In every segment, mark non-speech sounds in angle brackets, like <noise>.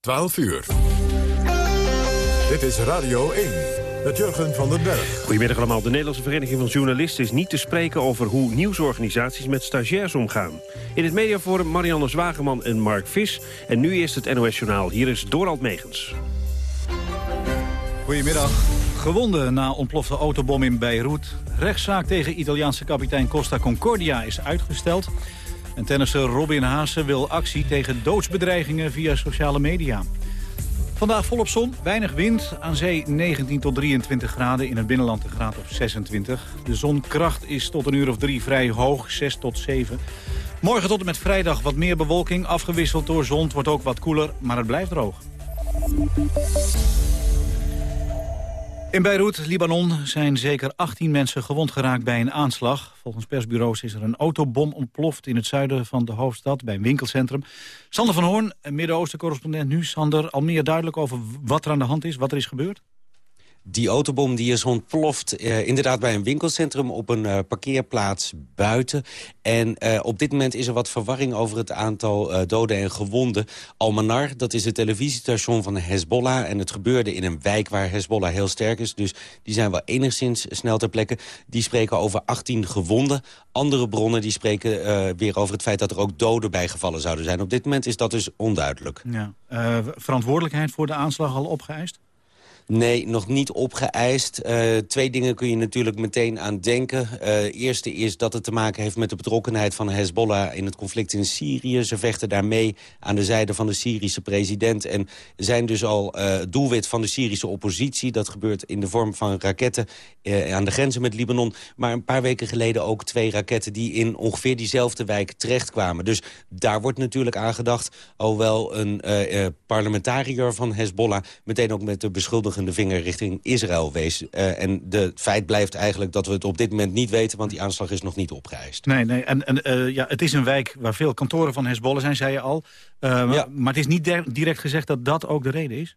12 uur. Dit is Radio 1 met Jurgen van den Berg. Goedemiddag allemaal. De Nederlandse Vereniging van Journalisten is niet te spreken over hoe nieuwsorganisaties met stagiairs omgaan. In het mediaforum Marianne Zwageman en Mark Vis. En nu eerst het NOS Journaal. Hier is Dorald Megens. Goedemiddag. Gewonden na ontplofte autobom in Beirut. Rechtszaak tegen Italiaanse kapitein Costa Concordia is uitgesteld. En tennisser Robin Haase wil actie tegen doodsbedreigingen via sociale media. Vandaag volop zon, weinig wind. Aan zee 19 tot 23 graden, in het binnenland een graad of 26. De zonkracht is tot een uur of drie vrij hoog, 6 tot 7. Morgen tot en met vrijdag wat meer bewolking, afgewisseld door zon. Het wordt ook wat koeler, maar het blijft droog. In Beirut, Libanon, zijn zeker 18 mensen gewond geraakt bij een aanslag. Volgens persbureaus is er een autobom ontploft in het zuiden van de hoofdstad bij een winkelcentrum. Sander van Hoorn, Midden-Oosten-correspondent nu. Sander, al meer duidelijk over wat er aan de hand is, wat er is gebeurd? Die autobom die is ontploft uh, inderdaad bij een winkelcentrum op een uh, parkeerplaats buiten. En uh, op dit moment is er wat verwarring over het aantal doden en gewonden. Almanar, dat is het televisiestation van Hezbollah. En het gebeurde in een wijk waar Hezbollah heel sterk is. Dus die zijn wel enigszins snel ter plekke. Die spreken over 18 gewonden. Andere bronnen die spreken weer over het feit dat er ook doden bijgevallen zouden zijn. Op dit moment is dat dus onduidelijk. Ja. verantwoordelijkheid voor de aanslag al opgeëist? Nee, nog niet opgeëist. Uh, twee dingen kun je natuurlijk meteen aan denken. Uh, eerste is dat het te maken heeft met de betrokkenheid van Hezbollah... in het conflict in Syrië. Ze vechten daarmee aan de zijde van de Syrische president... en zijn dus al uh, doelwit van de Syrische oppositie. Dat gebeurt in de vorm van raketten aan de grenzen met Libanon. Maar een paar weken geleden ook twee raketten... die in ongeveer diezelfde wijk terechtkwamen. Dus daar wordt natuurlijk aan gedacht... alhoewel een parlementariër van Hezbollah... meteen ook met de beschuldiging de vinger richting Israël wees. Uh, en de feit blijft eigenlijk dat we het op dit moment niet weten... want die aanslag is nog niet opgeëist. Nee, nee. en, en uh, ja, het is een wijk waar veel kantoren van Hezbollah zijn, zei je al. Uh, ja. Maar het is niet direct gezegd dat dat ook de reden is?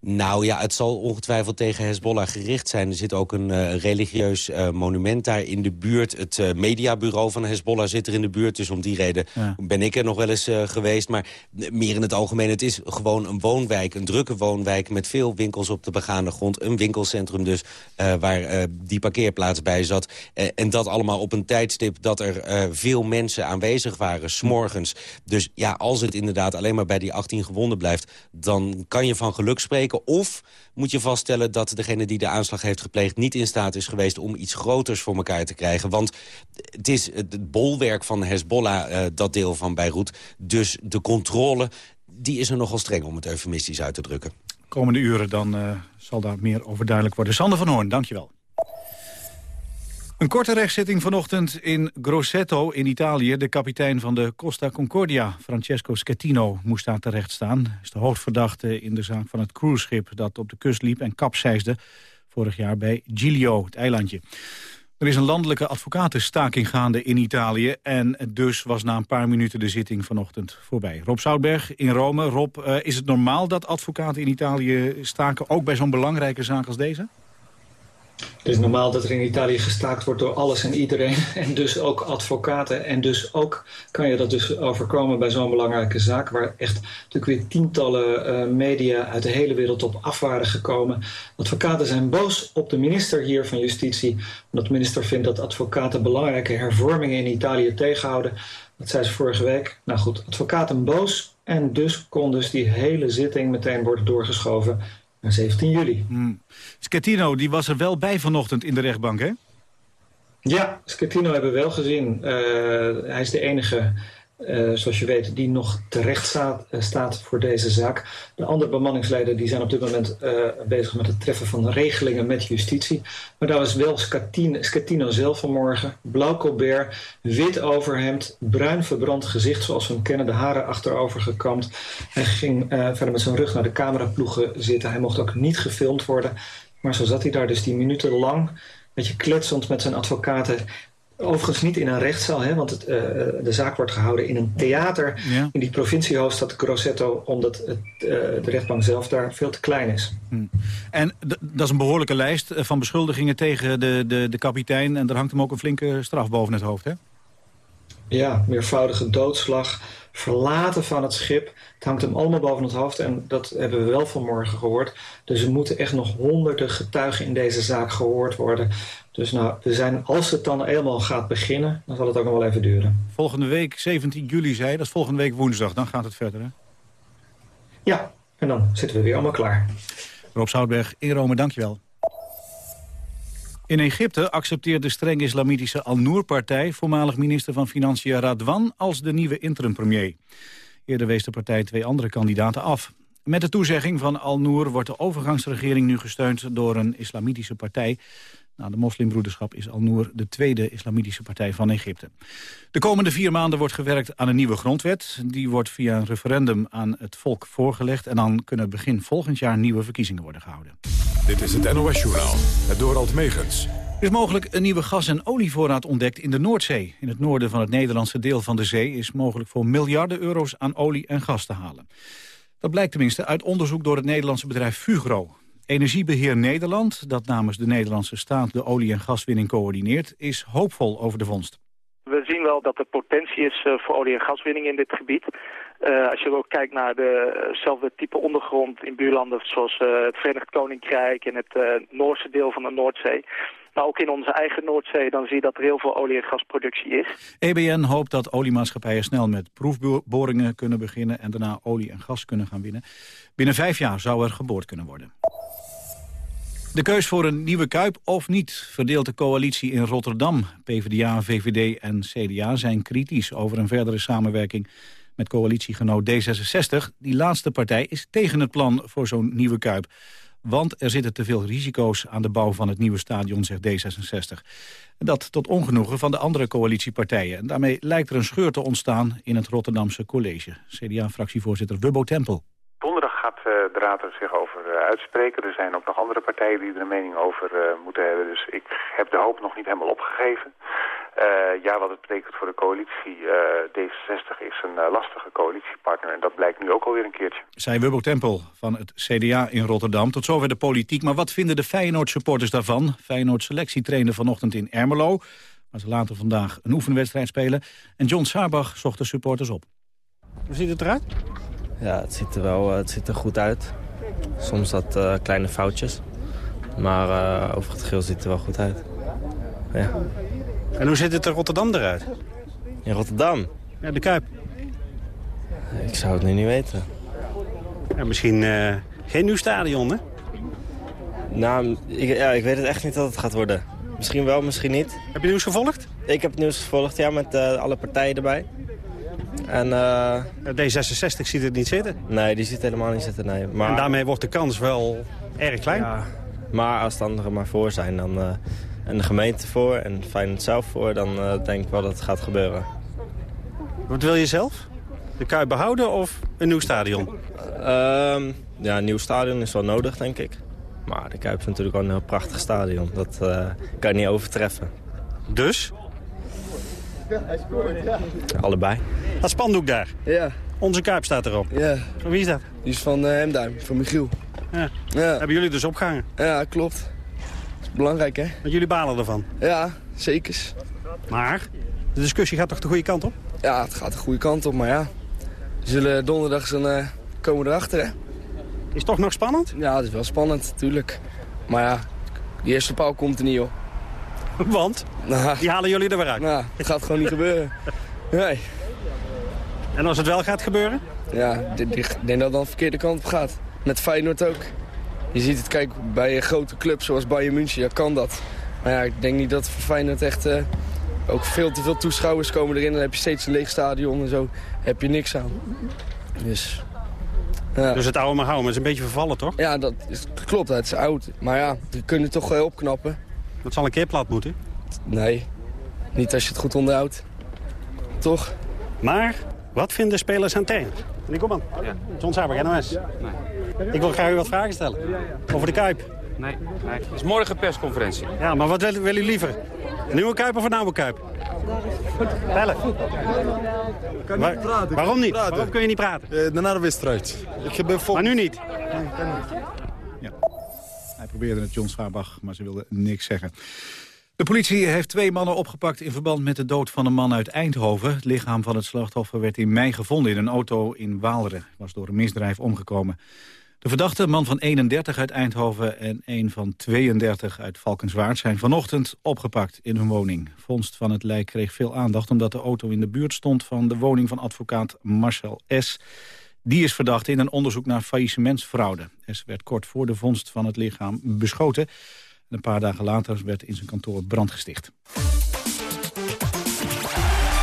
Nou ja, het zal ongetwijfeld tegen Hezbollah gericht zijn. Er zit ook een uh, religieus uh, monument daar in de buurt. Het uh, mediabureau van Hezbollah zit er in de buurt. Dus om die reden ja. ben ik er nog wel eens geweest. Maar meer in het algemeen, het is gewoon een woonwijk. Een drukke woonwijk met veel winkels op de begane grond. Een winkelcentrum dus, waar die parkeerplaats bij zat. en dat allemaal op een tijdstip dat er veel mensen aanwezig waren, smorgens. Dus ja, als het inderdaad alleen maar bij die 18 gewonden blijft... dan kan je van geluk spreken of moet je vaststellen dat degene die de aanslag heeft gepleegd... niet in staat is geweest om iets groters voor elkaar te krijgen. Want het is het bolwerk van Hezbollah, uh, dat deel van Beirut. Dus de controle die is er nogal streng om het eufemistisch uit te drukken. Komende uren dan uh, zal daar meer over duidelijk worden. Sander van Hoorn, dankjewel. Een korte rechtszitting vanochtend in Grosseto in Italië. De kapitein van de Costa Concordia, Francesco Schettino, moest daar terecht staan. Is de hoofdverdachte in de zaak van het cruiseschip dat op de kust liep en kapseisde. Vorig jaar bij Giglio, het eilandje. Er is een landelijke advocatenstaking gaande in Italië... en dus was na een paar minuten de zitting vanochtend voorbij. Rob Zoutberg in Rome. Rob, uh, is het normaal dat advocaten in Italië staken... ook bij zo'n belangrijke zaak als deze? Het is normaal dat er in Italië gestaakt wordt door alles en iedereen. <laughs> En dus ook advocaten. En dus ook kan je dat dus overkomen bij zo'n belangrijke zaak... waar echt natuurlijk weer tientallen uh, media uit de hele wereld op af waren gekomen. Advocaten zijn boos op de minister hier van Justitie. Omdat de minister vindt dat advocaten belangrijke hervormingen in Italië tegenhouden. Dat zei ze vorige week. Nou goed, advocaten boos. En dus kon dus die hele zitting meteen worden doorgeschoven 17 juli. Hmm. Schettino, die was er wel bij vanochtend in de rechtbank, hè? Ja, Schettino hebben we wel gezien. Uh, hij is de enige uh, zoals je weet, die nog terecht staat, uh, staat, voor deze zaak. De andere bemanningsleden die zijn op dit moment uh, bezig met het treffen van regelingen met justitie. Maar daar was wel Scatino zelf vanmorgen. Blauw colbert, wit overhemd, bruin verbrand gezicht zoals we hem kennen. De haren achterover gekamd. Hij ging verder met zijn rug naar de cameraploegen zitten. Hij mocht ook niet gefilmd worden. Maar zo zat hij daar dus die minuten lang... beetje kletsend met zijn advocaten Overigens niet in een rechtszaal, hè, want het, uh, de zaak wordt gehouden in een theater ja. in die provinciehoofdstad Grosseto, omdat het, uh, de rechtbank zelf daar veel te klein is. Hmm. En dat is een behoorlijke lijst van beschuldigingen tegen de, de, de kapitein en er hangt hem ook een flinke straf boven het hoofd, hè? Ja, meervoudige doodslag, verlaten van het schip. Het hangt hem allemaal boven het hoofd en dat hebben we wel vanmorgen gehoord. Dus er moeten echt nog honderden getuigen in deze zaak gehoord worden. Dus nou, we zijn, als het dan helemaal gaat beginnen, dan zal het ook nog wel even duren. Volgende week, 17 juli zei dat is volgende week woensdag. Dan gaat het verder, hè? Ja, en dan zitten we weer allemaal klaar. Rob Zoutberg in Rome, dankjewel. In Egypte accepteert de streng islamitische Al-Noor-partij... voormalig minister van Financiën Radwan als de nieuwe interim-premier. Eerder wees de partij twee andere kandidaten af. Met de toezegging van Al-Noor wordt de overgangsregering nu gesteund... door een islamitische partij. Na de moslimbroederschap is Al-Noor de tweede islamitische partij van Egypte. De komende vier maanden wordt gewerkt aan een nieuwe grondwet. Die wordt via een referendum aan het volk voorgelegd... en dan kunnen begin volgend jaar nieuwe verkiezingen worden gehouden. Dit is het NOS-journaal, het Dorald Megens. Er is mogelijk een nieuwe gas- en olievoorraad ontdekt in de Noordzee. In het noorden van het Nederlandse deel van de zee... is mogelijk voor miljarden euro's aan olie en gas te halen. Dat blijkt tenminste uit onderzoek door het Nederlandse bedrijf Fugro. Energiebeheer Nederland, dat namens de Nederlandse staat de olie- en gaswinning coördineert, is hoopvol over de vondst. We zien wel dat er potentie is eh, voor olie- en gaswinning in dit gebied. Uh, als je ook kijkt naar dezelfde type ondergrond in buurlanden zoals uh, het Verenigd Koninkrijk en het Noorse deel van de Noordzee. Maar ook in onze eigen Noordzee, dan zie je dat er heel veel olie- en gasproductie is. EBN hoopt dat oliemaatschappijen snel met proefboringen kunnen beginnen... en daarna olie en gas kunnen gaan winnen. Binnen vijf jaar zou er geboord kunnen worden. De keus voor een nieuwe Kuip of niet verdeelt de coalitie in Rotterdam. PvdA, VVD en CDA zijn kritisch over een verdere samenwerking met coalitiegenoot D66. Die laatste partij is tegen het plan voor zo'n nieuwe Kuip. Want er zitten te veel risico's aan de bouw van het nieuwe stadion, zegt D66. Dat tot ongenoegen van de andere coalitiepartijen. En daarmee lijkt er een scheur te ontstaan in het Rotterdamse college. CDA-fractievoorzitter Wubbo Tempel. Gaat uh, de Raad er zich over uh, uitspreken. Er zijn ook nog andere partijen die er een mening over uh, moeten hebben. Dus ik heb de hoop nog niet helemaal opgegeven. ja, wat het betekent voor de coalitie. D66 is een lastige coalitiepartner en dat blijkt nu ook alweer een keertje. Zij Wubbo Tempel van het CDA in Rotterdam. Tot zover de politiek. Maar wat vinden de Feyenoord-supporters daarvan? Feyenoord selectie trainde vanochtend in Ermelo. Waar ze later vandaag een oefenwedstrijd spelen. En John Sabach zocht de supporters op. Hoe ziet het eruit? Ja, het ziet er wel het ziet er goed uit. Soms dat uh, kleine foutjes. Maar uh, over het geheel ziet het er wel goed uit. Ja. En hoe ziet het in Rotterdam eruit? In Rotterdam? Ja, de Kuip. Ik zou het nu niet weten. Ja, misschien uh, geen nieuw stadion, hè? Nou, ik, ja, ik weet het echt niet dat het gaat worden. Misschien wel, misschien niet. Heb je nieuws gevolgd? Ik heb het nieuws gevolgd, ja, met alle partijen erbij. En, uh, D66 ziet het niet zitten. Nee, die ziet het helemaal niet zitten, nee. Maar, en daarmee wordt de kans wel erg klein. Ja, maar als de anderen maar voor zijn, dan, uh, en de gemeente voor en Feyenoord zelf voor... dan uh, denk ik wel dat het gaat gebeuren. Wat wil je zelf? De Kuip behouden of een nieuw stadion? Uh, ja, een nieuw stadion is wel nodig, denk ik. Maar de Kuip is natuurlijk wel een heel prachtig stadion. Dat kan je niet overtreffen. Dus? Allebei. Dat spandoek daar. Ja. Onze Kuip staat erop. Ja. Van wie is dat? Die is van uh, Hemduim, van Michiel. Ja. ja. Hebben jullie dus opgehangen? Ja, klopt. Dat is belangrijk, hè? Want jullie balen ervan? Ja, zeker. Maar, de discussie gaat toch de goede kant op? Ja, het gaat de goede kant op, maar ja. We zullen donderdag zijn, uh, komen erachter, hè? Is het toch nog spannend? Ja, het is wel spannend, natuurlijk. Maar ja, die eerste paal komt er niet, joh. <laughs> Want? Nou, die halen jullie er weer uit? Nou, dat gaat gewoon niet gebeuren. Nee. En als het wel gaat gebeuren? Ja, ik denk dat het dan de verkeerde kant op gaat. Met Feyenoord ook. Je ziet het, kijk, bij een grote club zoals Bayern München, ja, kan dat. Maar ja, ik denk niet dat voor Feyenoord echt... Uh, ook veel te veel toeschouwers komen erin. Dan heb je steeds een leeg stadion en zo. heb je niks aan. Dus... Ja. Dus het oude maar houden, maar het is een beetje vervallen, toch? Ja, dat is, klopt. Het is oud. Maar ja, we kunnen toch wel opknappen. Dat zal een keer plat moeten? Nee, niet als je het goed onderhoudt. Toch? Maar, wat vinden spelers aan tegen? Meneer Koeman, ja. John Saber, NOS. Nee. Ik wil graag u wat vragen stellen. Over de Kuip. Nee, nee. Het is morgen persconferentie. Ja, maar wat wil, wil u liever? Een nieuwe Kuip of een oude Kuip? Bellen. Kan niet praten. Waarom niet? Praten. Waarom kun je niet praten? Uh, de narwedstrijd. Ik ben vol... Maar nu niet? Nee, kan niet. Probeerde het John maar ze wilde niks zeggen. De politie heeft twee mannen opgepakt in verband met de dood van een man uit Eindhoven. Het lichaam van het slachtoffer werd in mei gevonden in een auto in Waalre. Was door een misdrijf omgekomen. De verdachte, man van 31 uit Eindhoven en een van 32 uit Valkenswaard... zijn vanochtend opgepakt in hun woning. Vondst van het lijk kreeg veel aandacht omdat de auto in de buurt stond... van de woning van advocaat Marcel S. Die is verdacht in een onderzoek naar faillissementsfraude. S werd kort voor de vondst van het lichaam beschoten. Een paar dagen later werd in zijn kantoor brand gesticht.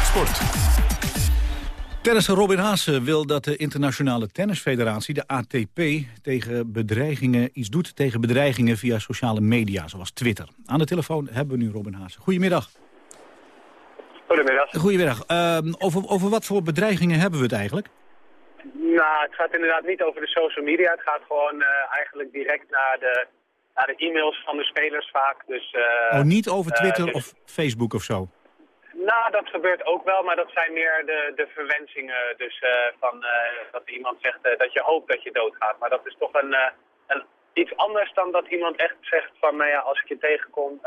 Sport. Tennisser Robin Haase wil dat de internationale tennisfederatie, de ATP, tegen bedreigingen, iets doet tegen bedreigingen via sociale media, zoals Twitter. Aan de telefoon hebben we nu Robin Haase. Goedemiddag. Goedemiddag. Goedemiddag. Uh, over, over wat voor bedreigingen hebben we het eigenlijk? Nou, het gaat inderdaad niet over de social media. Het gaat gewoon uh, eigenlijk direct naar de, naar de e-mails van de spelers vaak. Dus, uh, oh, niet over Twitter dus... of Facebook of zo? Nou, dat gebeurt ook wel, maar dat zijn meer de, de verwensingen. Dus van, dat iemand zegt dat je hoopt dat je doodgaat. Maar dat is toch een, een, iets anders dan dat iemand echt zegt van, nou ja, als ik je tegenkom,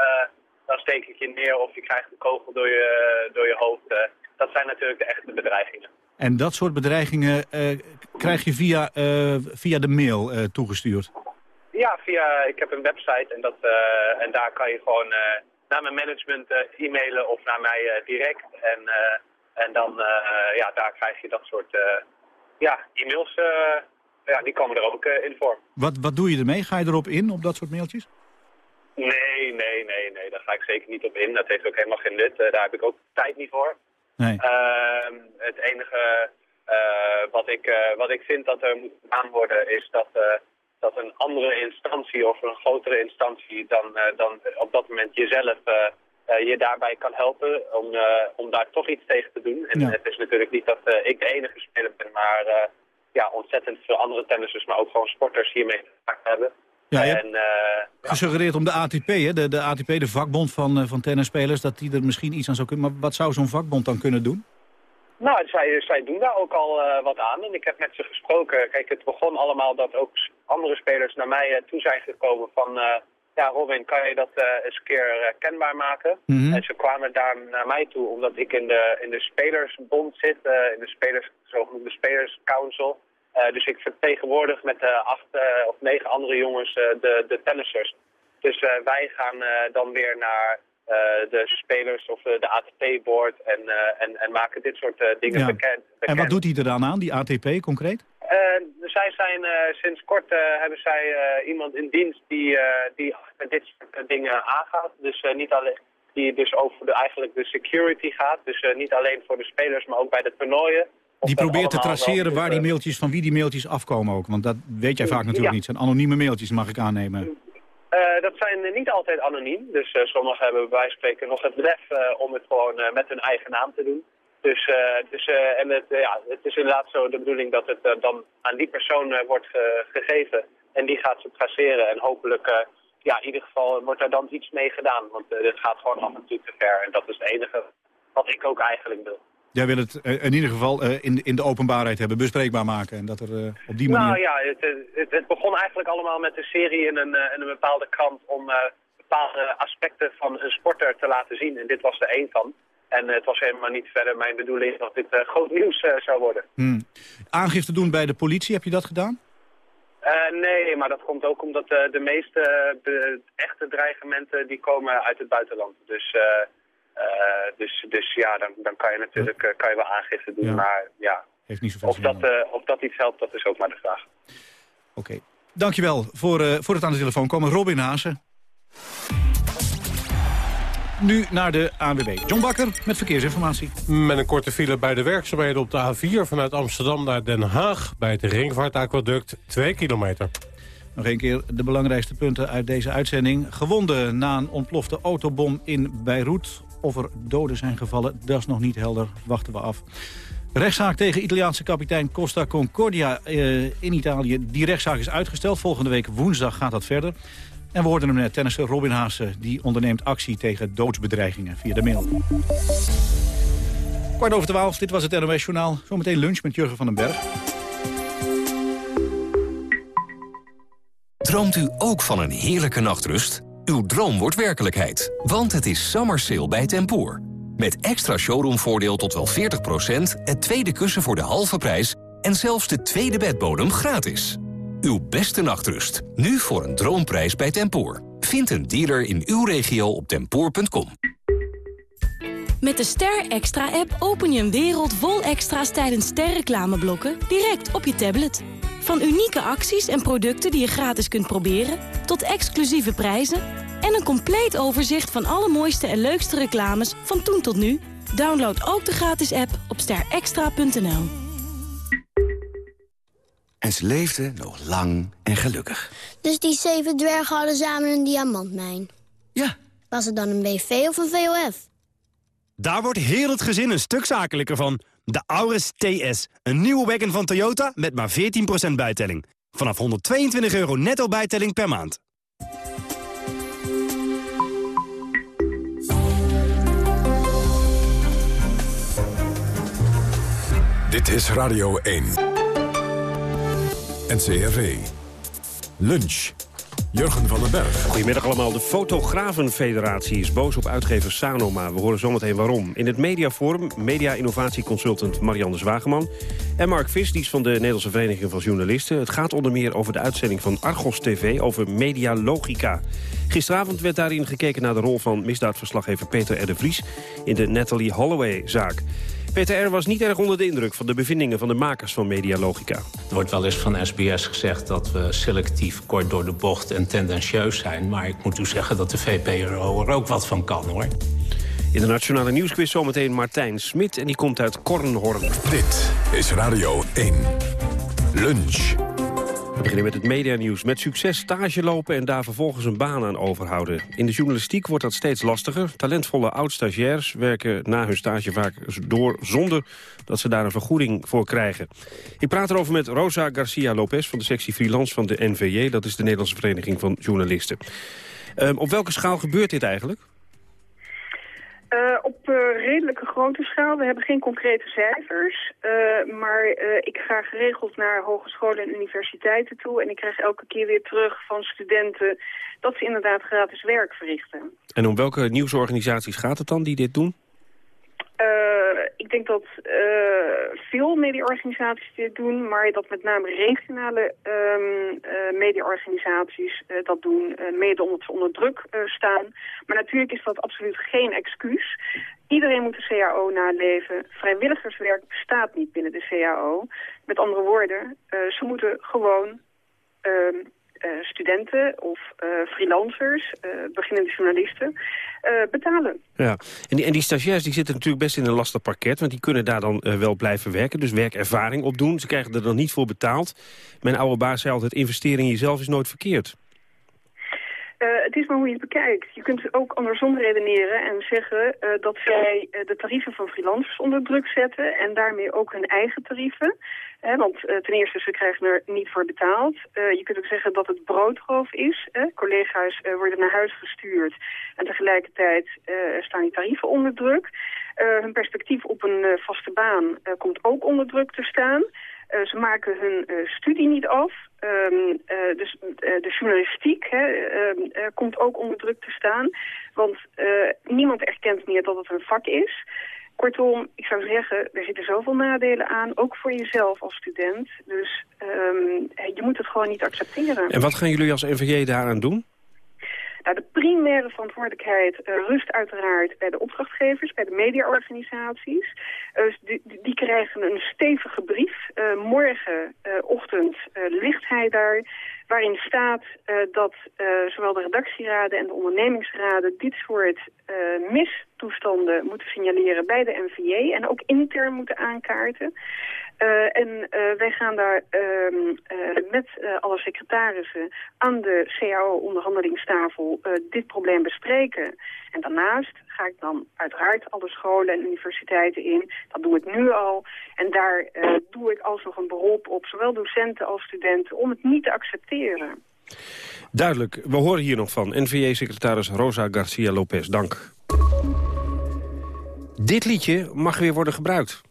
dan steek ik je neer of je krijgt een kogel door je, door je hoofd. dat zijn natuurlijk de echte bedreigingen. En dat soort bedreigingen krijg je via, via de mail toegestuurd? Ja, via, ik heb een website en, dat, en daar kan je gewoon naar mijn management e-mailen of naar mij direct. En, en dan, ja, daar krijg je dat soort ja, e-mails. ja, die komen er ook in voor. Wat, wat doe je ermee? Ga je erop in, op dat soort mailtjes? Nee, nee, nee, nee. Daar ga ik zeker niet op in. Dat heeft ook helemaal geen nut. daar heb ik ook tijd niet voor. Nee. Ehm, het enige wat, ik, wat ik vind dat er moet gedaan worden is dat dat een andere instantie of een grotere instantie dan, dan op dat moment jezelf je daarbij kan helpen om, om daar toch iets tegen te doen. En Ja. het is natuurlijk niet dat ik de enige speler ben, maar ja, ontzettend veel andere tennissers, maar ook gewoon sporters hiermee te maken hebben. Ja, En, eh, gesuggereerd om de ATP, hè, de, de ATP, de vakbond van, eh, van tennisspelers, dat die er misschien iets aan zou kunnen. Maar wat zou zo'n vakbond dan kunnen doen? Nou, zij, zij doen daar ook al eh, wat aan. En ik heb met ze gesproken. Kijk, het begon allemaal dat ook andere spelers naar mij toe zijn gekomen van... ja, Robin, kan je dat eens een keer kenbaar maken? Mhm. En ze kwamen daar naar mij toe omdat ik in de, in de spelersbond zit, in de spelers, zogenoemde Spelers Council. Eh, dus ik vertegenwoordig met eh, acht eh, of negen andere jongens eh, de, de tennissers. Dus eh, wij gaan eh, dan weer naar eh, de spelers of eh, de ATP-board en, eh, en, en maken dit soort eh, dingen Ja. bekend. En wat doet hij er dan aan, die ATP concreet? Eh, zij zijn eh, sinds kort eh, hebben zij eh, iemand in dienst die, eh, die dit soort eh, dingen aangaat. Dus eh, niet alleen die dus over de, eigenlijk de security gaat. Dus eh, niet alleen voor de spelers, maar ook bij de toernooien. Die probeert te traceren waar die eh, mailtjes, van wie die mailtjes afkomen ook. Want dat weet jij vaak natuurlijk Ja. niet. Het zijn anonieme mailtjes, mag ik aannemen. Eh, dat zijn niet altijd anoniem. Dus eh, sommigen hebben bij wijze van spreken nog het lef om het gewoon met hun eigen naam te doen. Dus, dus en het, ja, het is inderdaad zo de bedoeling dat het dan aan die persoon wordt ge- gegeven. En die gaat ze traceren. En hopelijk, ja, in ieder geval wordt er dan iets mee gedaan. Want dit gaat gewoon af en toe te ver. En dat is het enige wat ik ook eigenlijk wil. Jij wil het eh, in ieder geval eh, in, in de openbaarheid hebben, bespreekbaar maken. En dat er eh, op die manier... Nou ja, het, het, het begon eigenlijk allemaal met een serie in een, in een bepaalde krant om bepaalde aspecten van een sporter te laten zien. En dit was er één van. En het was helemaal niet verder mijn bedoeling dat dit groot nieuws zou worden. Hmm. Aangifte doen bij de politie, heb je dat gedaan? Nee, maar dat komt ook omdat de meeste de echte dreigementen die komen uit het buitenland. Dus, dus, dus ja, dan, dan kan je natuurlijk eh, kan je wel aangifte doen. Ja. Maar ja, Heeft niet zoveel of zin dat, eh, of dat iets helpt, dat is ook maar de vraag. Oké. Dankjewel voor, eh, voor het aan de telefoon komen. Robin Haase. Nu naar de ANWB. John Bakker met verkeersinformatie. Met een korte file bij de werkzaamheden op de A4 vanuit Amsterdam naar Den Haag... bij het Ringvaartaquaduct 2 kilometer. Nog een keer de belangrijkste punten uit deze uitzending. Gewonden na een ontplofte autobom in Beirut. Of er doden zijn gevallen, dat is nog niet helder. Wachten we af. Rechtszaak tegen Italiaanse kapitein Costa Concordia eh, in Italië. Die rechtszaak is uitgesteld. Volgende week woensdag gaat dat verder. En we hoorden hem net, tennisser Robin Haase. Die onderneemt actie tegen doodsbedreigingen via de mail. Kwart over twaalf, dit was het NOS Journaal. Zometeen lunch met Jurgen van den Berg. Droomt u ook van een heerlijke nachtrust? Uw droom wordt werkelijkheid, want het is summer sale bij Tempoor. Met extra showroomvoordeel tot wel 40%, het tweede kussen voor de halve prijs... en zelfs de tweede bedbodem gratis. Uw beste nachtrust, nu voor een droomprijs bij Tempoor. Vind een dealer in uw regio op tempoor.com. Met de Ster Extra-app open je een wereld vol extra's tijdens sterreclameblokken direct op je tablet. Van unieke acties en producten die je gratis kunt proberen... tot exclusieve prijzen en een compleet overzicht van alle mooiste en leukste reclames van toen tot nu. Download ook de gratis app op sterextra.nl. En ze leefden nog lang en gelukkig. Dus die zeven dwergen hadden samen een diamantmijn? Ja. Was het dan een BV of een VOF? Daar wordt heel het gezin een stuk zakelijker van. De Auris TS, een nieuwe wagon van Toyota met maar 14% bijtelling. Vanaf 122 euro netto bijtelling per maand. Dit is Radio 1. NCRV. Lunch. Jurgen van den Berg. Goedemiddag allemaal. De Fotografenfederatie is boos op uitgever Sanoma. We horen zometeen waarom. In het mediaforum media-innovatieconsultant Marianne Zwageman... en Mark Vis, die is van de Nederlandse Vereniging van Journalisten. Het gaat onder meer over de uitzending van Argos TV over medialogica. Gisteravond werd daarin gekeken naar de rol van misdaadverslaggever Peter R. de Vries... in de Natalie Holloway-zaak. Peter R. was niet erg onder de indruk van de bevindingen van de makers van Medialogica. Er wordt wel eens van SBS gezegd dat we selectief kort door de bocht en tendentieus zijn. Maar ik moet u zeggen dat de VPRO er ook wat van kan, hoor. In de Nationale Nieuwsquiz zometeen Martijn Smit en die komt uit Kornhorn. Dit is Radio 1. Lunch. We beginnen met het medianieuws. Met succes stage lopen en daar vervolgens een baan aan overhouden. In de journalistiek wordt dat steeds lastiger. Talentvolle oud-stagiairs werken na hun stage vaak door... zonder dat ze daar een vergoeding voor krijgen. Ik praat erover met Rosa Garcia Lopez van de sectie freelance van de NVJ. Dat is de Nederlandse Vereniging van Journalisten. Um, op welke schaal gebeurt dit eigenlijk? Uh, op uh, redelijke grote schaal. We hebben geen concrete cijfers. Uh, maar ik ga geregeld naar hogescholen en universiteiten toe. En ik krijg elke keer weer terug van studenten dat ze inderdaad gratis werk verrichten. En om welke nieuwsorganisaties gaat het dan die dit doen? Uh, ik denk dat uh, veel mediaorganisaties dit doen, maar dat met name regionale um, uh, mediaorganisaties dat doen, mede omdat ze onder druk staan. Maar natuurlijk is dat absoluut geen excuus. Iedereen moet de CAO naleven. Vrijwilligerswerk bestaat niet binnen de CAO. Met andere woorden, ze moeten gewoon ehm, studenten of uh, freelancers, uh, beginnende journalisten, betalen. Ja, en die, en die stagiairs die zitten natuurlijk best in een lastig parket, want die kunnen daar dan wel blijven werken, dus werkervaring opdoen. Ze krijgen er dan niet voor betaald. Mijn oude baas zei altijd, investering in jezelf is nooit verkeerd. Uh, het is maar hoe je het bekijkt. Je kunt ook andersom redeneren en zeggen uh, dat zij uh, de tarieven van freelancers onder druk zetten en daarmee ook hun eigen tarieven. want ten eerste, ze krijgen er niet voor betaald. je kunt ook zeggen dat het broodroof is. collega's worden naar huis gestuurd en tegelijkertijd staan die tarieven onder druk. hun perspectief op een vaste baan komt ook onder druk te staan. Uh, ze maken hun uh, studie niet af. Um, uh, dus de journalistiek hè, ehm, komt ook onder druk te staan. Want niemand erkent meer dat het een vak is. Kortom, ik zou zeggen, er zitten zoveel nadelen aan, ook voor jezelf als student. Dus um, je moet het gewoon niet accepteren. En wat gaan jullie als NVJ daaraan doen? De primaire verantwoordelijkheid uh, rust uiteraard bij de opdrachtgevers, bij de mediaorganisaties. Uh, die, die, krijgen een stevige brief. Uh, morgenochtend ligt hij daar, waarin staat dat zowel de redactieraden en de ondernemingsraden dit soort mistoestanden moeten signaleren bij de NVA en ook intern moeten aankaarten. Uh, en uh, wij gaan daar uh, met alle secretarissen aan de CAO-onderhandelingstafel dit probleem bespreken. En daarnaast ga ik dan uiteraard alle scholen en universiteiten in. Dat doe ik nu al. En daar doe ik alsnog een beroep op, zowel docenten als studenten, om het niet te accepteren. Duidelijk. We horen hier nog van NVA-secretaris Rosa Garcia Lopez. Dank. Dit liedje mag weer worden gebruikt.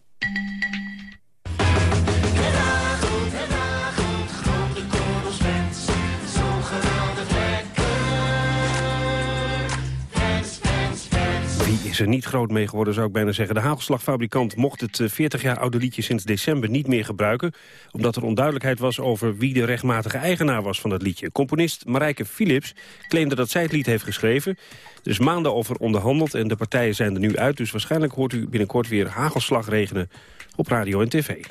Is er niet groot mee geworden, zou ik bijna zeggen. De hagelslagfabrikant mocht het 40 jaar oude liedje sinds december niet meer gebruiken... omdat er onduidelijkheid was over wie de rechtmatige eigenaar was van het liedje. Componist Marijke Philips claimde dat zij het lied heeft geschreven. Is maanden over onderhandeld en de partijen zijn er nu uit... dus waarschijnlijk hoort u binnenkort weer hagelslag regenen op radio en tv.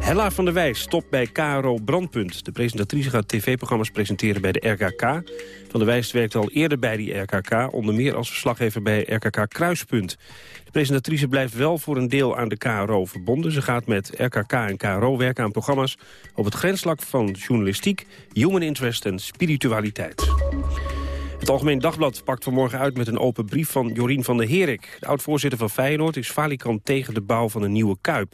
Hella van der Wijs stopt bij KRO Brandpunt. De presentatrice gaat tv-programma's presenteren bij de RKK. Van der Wijs werkte al eerder bij die RKK... onder meer als verslaggever bij RKK Kruispunt. De presentatrice blijft wel voor een deel aan de KRO verbonden. Ze gaat met RKK en KRO werken aan programma's... op het grensvlak van journalistiek, human interest en spiritualiteit. Het Algemeen Dagblad pakt vanmorgen uit met een open brief van Jorien van der Herik. De oud-voorzitter van Feyenoord is falikant tegen de bouw van een nieuwe Kuip.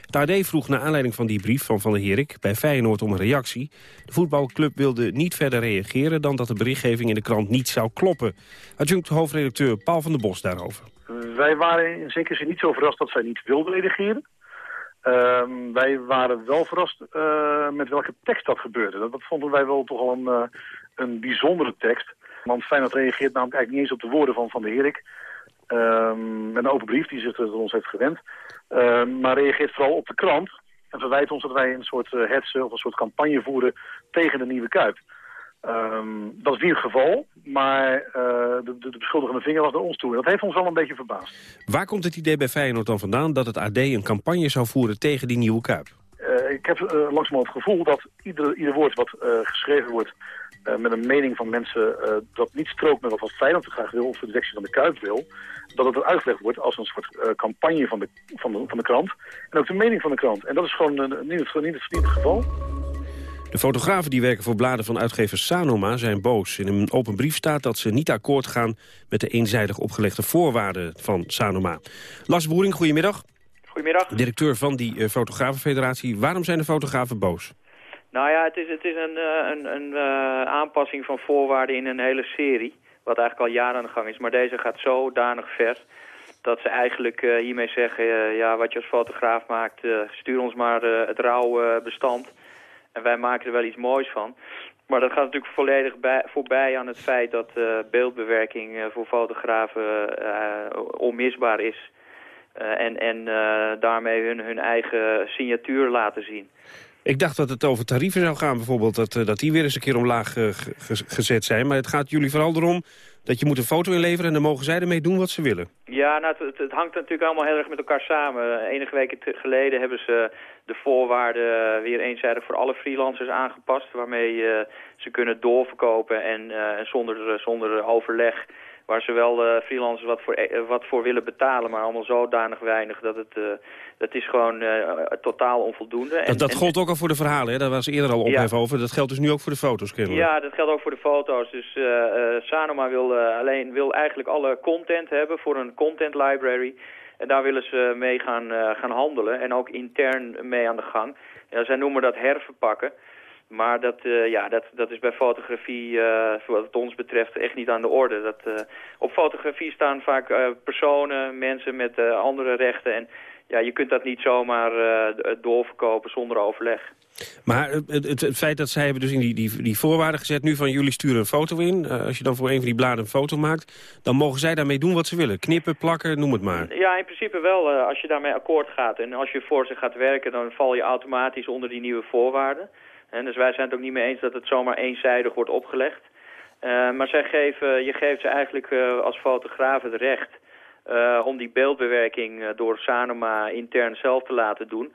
Het AD vroeg naar aanleiding van die brief van Van der Herik bij Feyenoord om een reactie. De voetbalclub wilde niet verder reageren dan dat de berichtgeving in de krant niet zou kloppen. Adjunct hoofdredacteur Paul van der Bos daarover. Wij waren in zekere zin niet zo verrast dat zij niet wilden reageren. Ehm, wij waren wel verrast uh, met welke tekst dat gebeurde. Dat, vonden wij wel toch al een, uh, een bijzondere tekst. Want Feyenoord reageert namelijk eigenlijk niet eens op de woorden van Van der Herik. Um, met een open brief die zich tot ons heeft gewend. Um, maar reageert vooral op de krant. En verwijt ons dat wij een soort uh, hetsen of een soort campagne voeren tegen de nieuwe Kuip. Um, dat is niet het geval, maar uh, de, de, de beschuldigende vinger was naar ons toe. En dat heeft ons wel een beetje verbaasd. Waar komt het idee bij Feyenoord dan vandaan dat het AD een campagne zou voeren tegen die nieuwe Kuip? Uh, ik heb langzamerhand het gevoel dat ieder, ieder woord wat geschreven wordt uh, met een mening van mensen uh, dat niet strookt met wat Feyenoord graag wil... of de directie van de Kuip wil... dat het uitgelegd wordt als een soort uh, campagne van de, van, de, van de krant. En ook de mening van de krant. En dat is gewoon niet, het, niet, het, niet het geval. De fotografen die werken voor bladen van uitgever Sanoma zijn boos. In een open brief staat dat ze niet akkoord gaan... met de eenzijdig opgelegde voorwaarden van Sanoma. Lars Boering, goedemiddag. Goedemiddag. Directeur van die Fotografenfederatie. Waarom zijn de fotografen boos? Nou ja, het is, het is een, een, een uh, aanpassing van voorwaarden in een hele serie. Wat eigenlijk al jaren aan de gang is. Maar deze gaat zodanig ver dat ze eigenlijk uh, hiermee zeggen... Ja, wat je als fotograaf maakt, stuur ons maar het rauwe bestand. En wij maken er wel iets moois van. Maar dat gaat natuurlijk volledig bij, voorbij aan het feit dat beeldbewerking voor fotografen onmisbaar is. en en daarmee hun, hun eigen signatuur laten zien. Ik dacht dat het over tarieven zou gaan bijvoorbeeld, dat, uh, dat die weer eens een keer omlaag uh, gezet zijn. Maar het gaat jullie vooral erom dat je moet een foto inleveren en dan mogen zij ermee doen wat ze willen. Ja, nou, het, hangt natuurlijk allemaal heel erg met elkaar samen. Enige weken geleden hebben ze de voorwaarden weer eenzijdig voor alle freelancers aangepast. Waarmee uh, ze kunnen doorverkopen en zonder, zonder overleg waar ze wel uh, freelancers wat voor, uh, wat voor willen betalen, maar allemaal zodanig weinig dat het, uh, dat is gewoon totaal onvoldoende. En, dat dat gold ook al voor de verhalen, hè? daar was eerder al ophef ja. over. Dat geldt dus nu ook voor de foto's, kennelijk. Ja, dat geldt ook voor de foto's. Dus Sanoma wil, alleen, wil eigenlijk alle content hebben voor een content library. En daar willen ze mee gaan, gaan handelen en ook intern mee aan de gang. Ja, zij noemen dat herverpakken. Maar dat, uh, ja, dat, dat is bij fotografie, uh, wat het ons betreft, echt niet aan de orde. Dat, uh, op fotografie staan vaak personen, mensen met andere rechten. En ja, je kunt dat niet zomaar doorverkopen zonder overleg. Maar het, het, het, feit dat zij hebben dus in die, die, die voorwaarden gezet... nu van jullie sturen een foto in. als je dan voor een van die bladen een foto maakt... dan mogen zij daarmee doen wat ze willen. Knippen, plakken, noem het maar. Ja, in principe wel. als je daarmee akkoord gaat en als je voor ze gaat werken... dan val je automatisch onder die nieuwe voorwaarden. En dus wij zijn het ook niet mee eens dat het zomaar eenzijdig wordt opgelegd. Uh, maar zij geven, je geeft ze eigenlijk uh, als fotograaf het recht uh, om die beeldbewerking door Sanoma intern zelf te laten doen.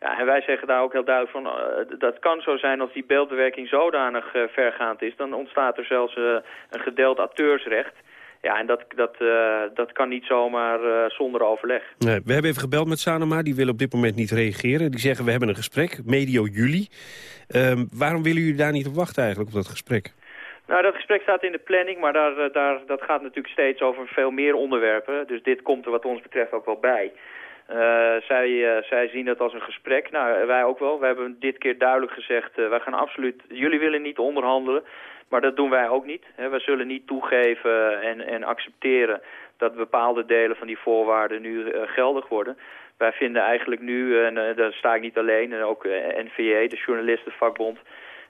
Ja, en wij zeggen daar ook heel duidelijk van, dat kan zo zijn als die beeldbewerking zodanig vergaand is. Dan ontstaat er zelfs een gedeeld auteursrecht. Ja, en dat, dat, uh, dat kan niet zomaar uh, zonder overleg. Nee, we hebben even gebeld met Sanoma, die willen op dit moment niet reageren. Die zeggen, we hebben een gesprek, medio juli. Um, waarom willen jullie daar niet op wachten eigenlijk, op dat gesprek? Nou, dat gesprek staat in de planning, maar daar, eh, daar, dat gaat natuurlijk steeds over veel meer onderwerpen. Dus dit komt er wat ons betreft ook wel bij. Uh, zij, uh, zij zien het als een gesprek. Nou, wij ook wel. We hebben dit keer duidelijk gezegd, uh, wij gaan absoluut... Jullie willen niet onderhandelen, maar dat doen wij ook niet. We zullen niet toegeven en, en accepteren dat bepaalde delen van die voorwaarden nu geldig worden. Wij vinden eigenlijk nu, en daar sta ik niet alleen, en ook NVA, de journalistenvakbond,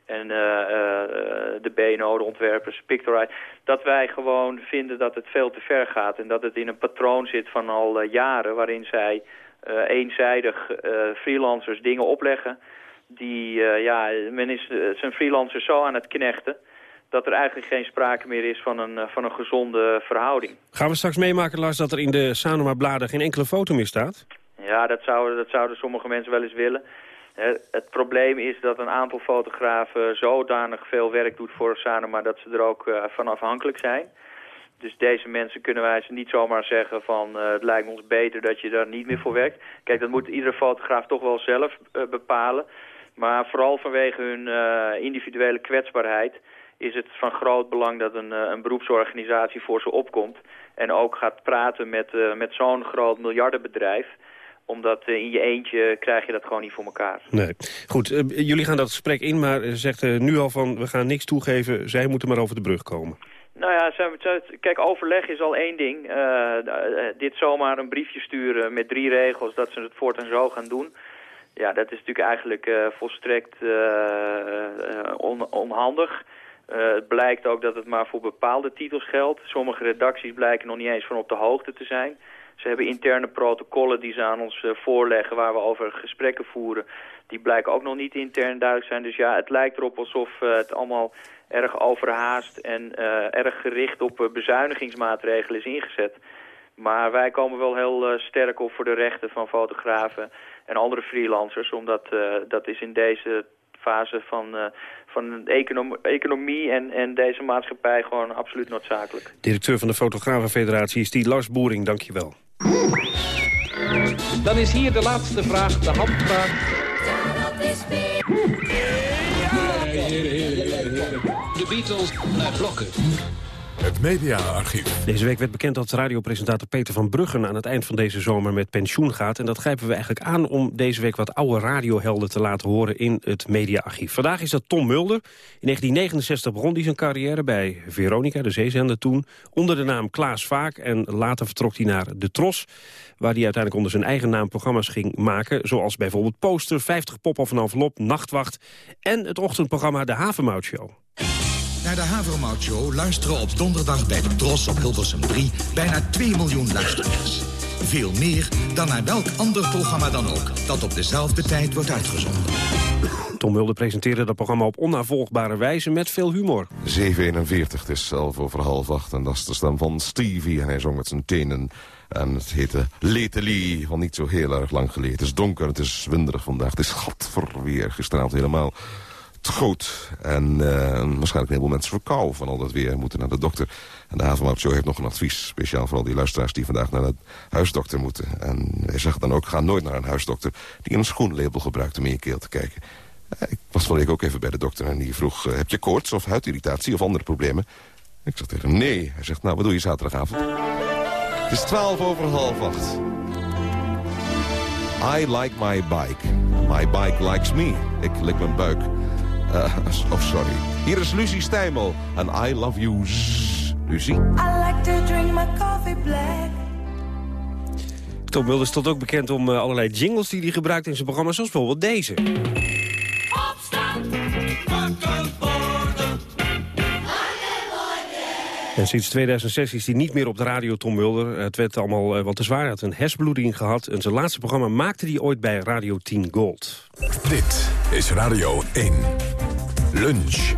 en eh, eh, de BNO, de ontwerpers, Pictorite, dat wij gewoon vinden dat het veel te ver gaat en dat het in een patroon zit van al eh, jaren waarin zij eenzijdig freelancers dingen opleggen die, ja, men is zijn freelancers zo aan het knechten dat er eigenlijk geen sprake meer is van een, van een gezonde verhouding. Gaan we straks meemaken, Lars, dat er in de Sanoma-bladen geen enkele foto meer staat? Ja, dat zouden, dat zouden sommige mensen wel eens willen. Het probleem is dat een aantal fotografen zodanig veel werk doet voor Sanoma dat ze er ook eh, van afhankelijk zijn. Dus deze mensen kunnen wij ze niet zomaar zeggen van eh, het lijkt ons beter dat je daar niet meer voor werkt. Kijk, dat moet iedere fotograaf toch wel zelf eh, bepalen. Maar vooral vanwege hun individuele kwetsbaarheid is het van groot belang dat een, een beroepsorganisatie voor ze opkomt. En ook gaat praten met, met zo'n groot miljardenbedrijf omdat eh, in je eentje krijg je dat gewoon niet voor elkaar. Nee. Goed, eh, jullie gaan dat gesprek in, maar eh, zegt nu al van... we gaan niks toegeven, zij moeten maar over de brug komen. Nou ja, kijk, overleg is al één ding. Dit zomaar een briefje sturen met drie regels dat ze het voortaan zo gaan doen. Ja, dat is natuurlijk eigenlijk volstrekt on- onhandig. Het blijkt ook dat het maar voor bepaalde titels geldt. Sommige redacties blijken nog niet eens van op de hoogte te zijn. Ze hebben interne protocollen die ze aan ons eh, voorleggen waar we over gesprekken voeren. Die blijken ook nog niet intern duidelijk zijn. Dus ja, het lijkt erop alsof eh, het allemaal erg overhaast en eh, erg gericht op bezuinigingsmaatregelen is ingezet. Maar wij komen wel heel sterk op voor de rechten van fotografen en andere freelancers. Omdat dat is in deze fase van, eh, van de econom- economie en, en deze maatschappij gewoon absoluut noodzakelijk. Directeur van de Fotografenfederatie is die Lars Boering, dankjewel. Dan is hier de laatste vraag, de handvraag. De Beatles naar blokken. Het mediaarchief. Deze week werd bekend dat radiopresentator Peter van Bruggen... aan het eind van deze zomer met pensioen gaat. En dat grijpen we eigenlijk aan om deze week wat oude radiohelden te laten horen in het mediaarchief. Vandaag is dat Tom Mulder. In 1969 begon hij zijn carrière bij Veronica, de zeezender toen... onder de naam Klaas Vaak en later vertrok hij naar De Tros... waar hij uiteindelijk onder zijn eigen naam programma's ging maken... zoals bijvoorbeeld Poster, 50 Pop of een envelop, Nachtwacht... en het ochtendprogramma De Havermout Show. Naar de Havermout Show luisteren op donderdag bij de Tros op Hilversum 3 bijna 2 miljoen luisteraars. Veel meer dan naar welk ander programma dan ook dat op dezelfde tijd wordt uitgezonden. Tom Mulder presenteerde dat programma op onnavolgbare wijze met veel humor. 741, het is zelf over half acht en dat is de stem van Stevie. En hij zong met zijn tenen en het heette Leteli, van niet zo heel erg lang geleden. Het is donker, het is winderig vandaag, het is gadverweer, gisteravond helemaal goed. En eh, waarschijnlijk een heleboel mensen verkouden van al dat weer moeten naar de dokter. En de Havenmout Show heeft nog een advies, speciaal voor al die luisteraars die vandaag naar de huisdokter moeten. En hij zegt dan ook, ga nooit naar een huisdokter die een schoenlabel gebruikt om in je keel te kijken. Eh, Ik was van week ook even bij de dokter en die vroeg... eh, heb je koorts of huidirritatie of andere problemen? Ik zeg tegen hem, nee. Hij zegt, nou, wat doe je zaterdagavond? Het is twaalf over half acht. I like my bike. My bike likes me. Ik lik mijn buik. Eh, <laughs> oh, sorry. Hier is Lucie Stijmel en I love you. Zzz. Lucie? I like to drink my coffee black. Tom Mulder stond ook bekend om eh, allerlei jingles die hij gebruikt in zijn programma, zoals bijvoorbeeld deze. En sinds 2006 is hij niet meer op de radio, Tom Mulder. Het werd allemaal eh, wat te zwaar. Hij had een hersenbloeding gehad. En zijn laatste programma maakte hij ooit bij Radio 10 Gold. Dit is Radio 1. Lunch.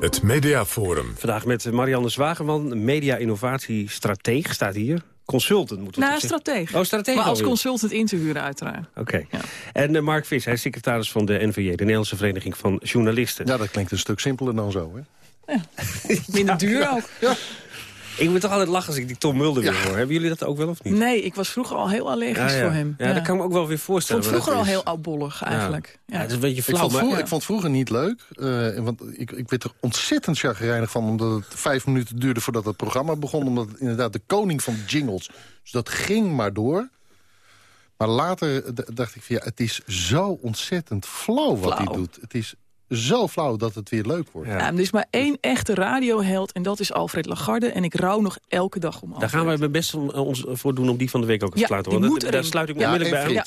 Het Mediaforum. Vandaag met Marianne Zwageman, media-innovatiestrateeg, staat hier. Consultant moeten we Nou, strateeg. Oh, strateeg maar als consultant in te huren uiteraard. Oké. En eh, Mark Vis, hij is secretaris van de NVJ, de Nederlandse Vereniging van Journalisten. Ja, dat klinkt een stuk simpeler dan zo, hè? <laughs> Minder duur ook. Ik moet toch altijd lachen als ik die Tom Mulder weer hoor. Hebben jullie dat ook wel of niet? Nee, ik was vroeger al heel allergisch Ja, ja. voor hem. Ja, dat kan ik me ook wel weer voorstellen. vond vroeger al heel oudbollig eigenlijk. Ja. Ja, dat is een beetje Ik flauw. vond, maar- vroeger, ik vond vroeger niet leuk. eh, want ik, ik werd er ontzettend chagrijnig van... omdat het vijf minuten duurde voordat het programma begon. Omdat het inderdaad de koning van jingles. Dus dat ging maar door. Maar later dacht ik van ja, het is zo ontzettend flauw wat hij doet. Het is zo flauw dat het weer leuk wordt. Ja, maar er is maar één echte radioheld en dat is Alfred Lagarde. En ik rouw nog elke dag om Daar Alfred. gaan wij mijn best om, eh, ons voor doen om die van de week ook te Ja, sluiten. die want moet dat- daar erin. sluit ik me Ja, onmiddellijk bij aan.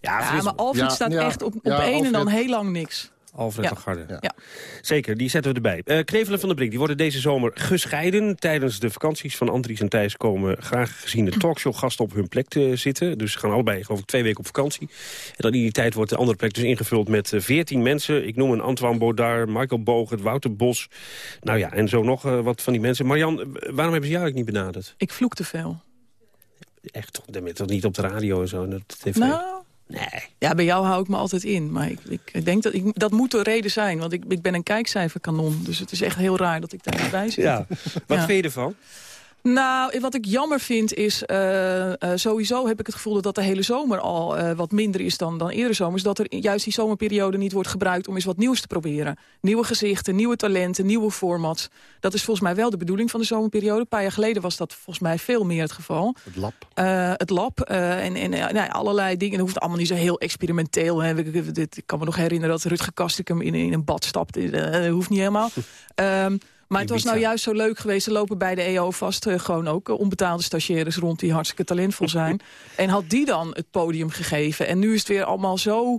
Ja, maar Alfred Ja, staat ja, echt op, op ja, één en dan heel lang niks. Alfred Ja. Lagarde. Ja. Zeker, die zetten we erbij. Eh Knevelen van der Brink, die worden deze zomer gescheiden. Tijdens de vakanties van Andries en Thijs komen graag geziene talkshow-gasten op hun plek te zitten. Dus ze gaan allebei geloof ik twee weken op vakantie. En dan in die tijd wordt de andere plek dus ingevuld met eh, veertien mensen. Ik noem een Antoine Baudard, Michael Bogert, Wouter Bos. Nou ja, en zo nog eh, wat van die mensen. Marian, waarom hebben ze jou eigenlijk niet benaderd? Ik vloek te veel. Echt, toch, niet op de radio en zo? en op de tv? Nou, ja, bij jou hou ik me altijd in. Maar ik, ik denk dat ik, dat moet de reden zijn. Want ik, ik ben een kijkcijferkanon. Dus het is echt heel raar dat ik daar niet bij zit. Ja, <laughs> wat Ja. vind je ervan? Nou, wat ik jammer vind is... eh, eh, sowieso heb ik het gevoel dat de hele zomer al eh, wat minder is dan, dan eerdere zomers. Dat er juist die zomerperiode niet wordt gebruikt om eens wat nieuws te proberen. Nieuwe gezichten, nieuwe talenten, nieuwe formats. Dat is volgens mij wel de bedoeling van de zomerperiode. Een paar jaar geleden was dat volgens mij veel meer het geval. Het lab. Het lab en, en nou, allerlei dingen. Dat hoeft allemaal niet zo heel experimenteel. Hè. Ik, dit- ik kan me nog herinneren dat Rutger Kastrikum in, in een bad stapte. Dat hoeft niet helemaal. <laughs> Ehm, maar het was nou juist zo leuk geweest. Er lopen bij de EO vast eh, gewoon ook eh, onbetaalde stagiaires rond... die hartstikke talentvol zijn. <laughs> en had die dan het podium gegeven. En nu is het weer allemaal zo...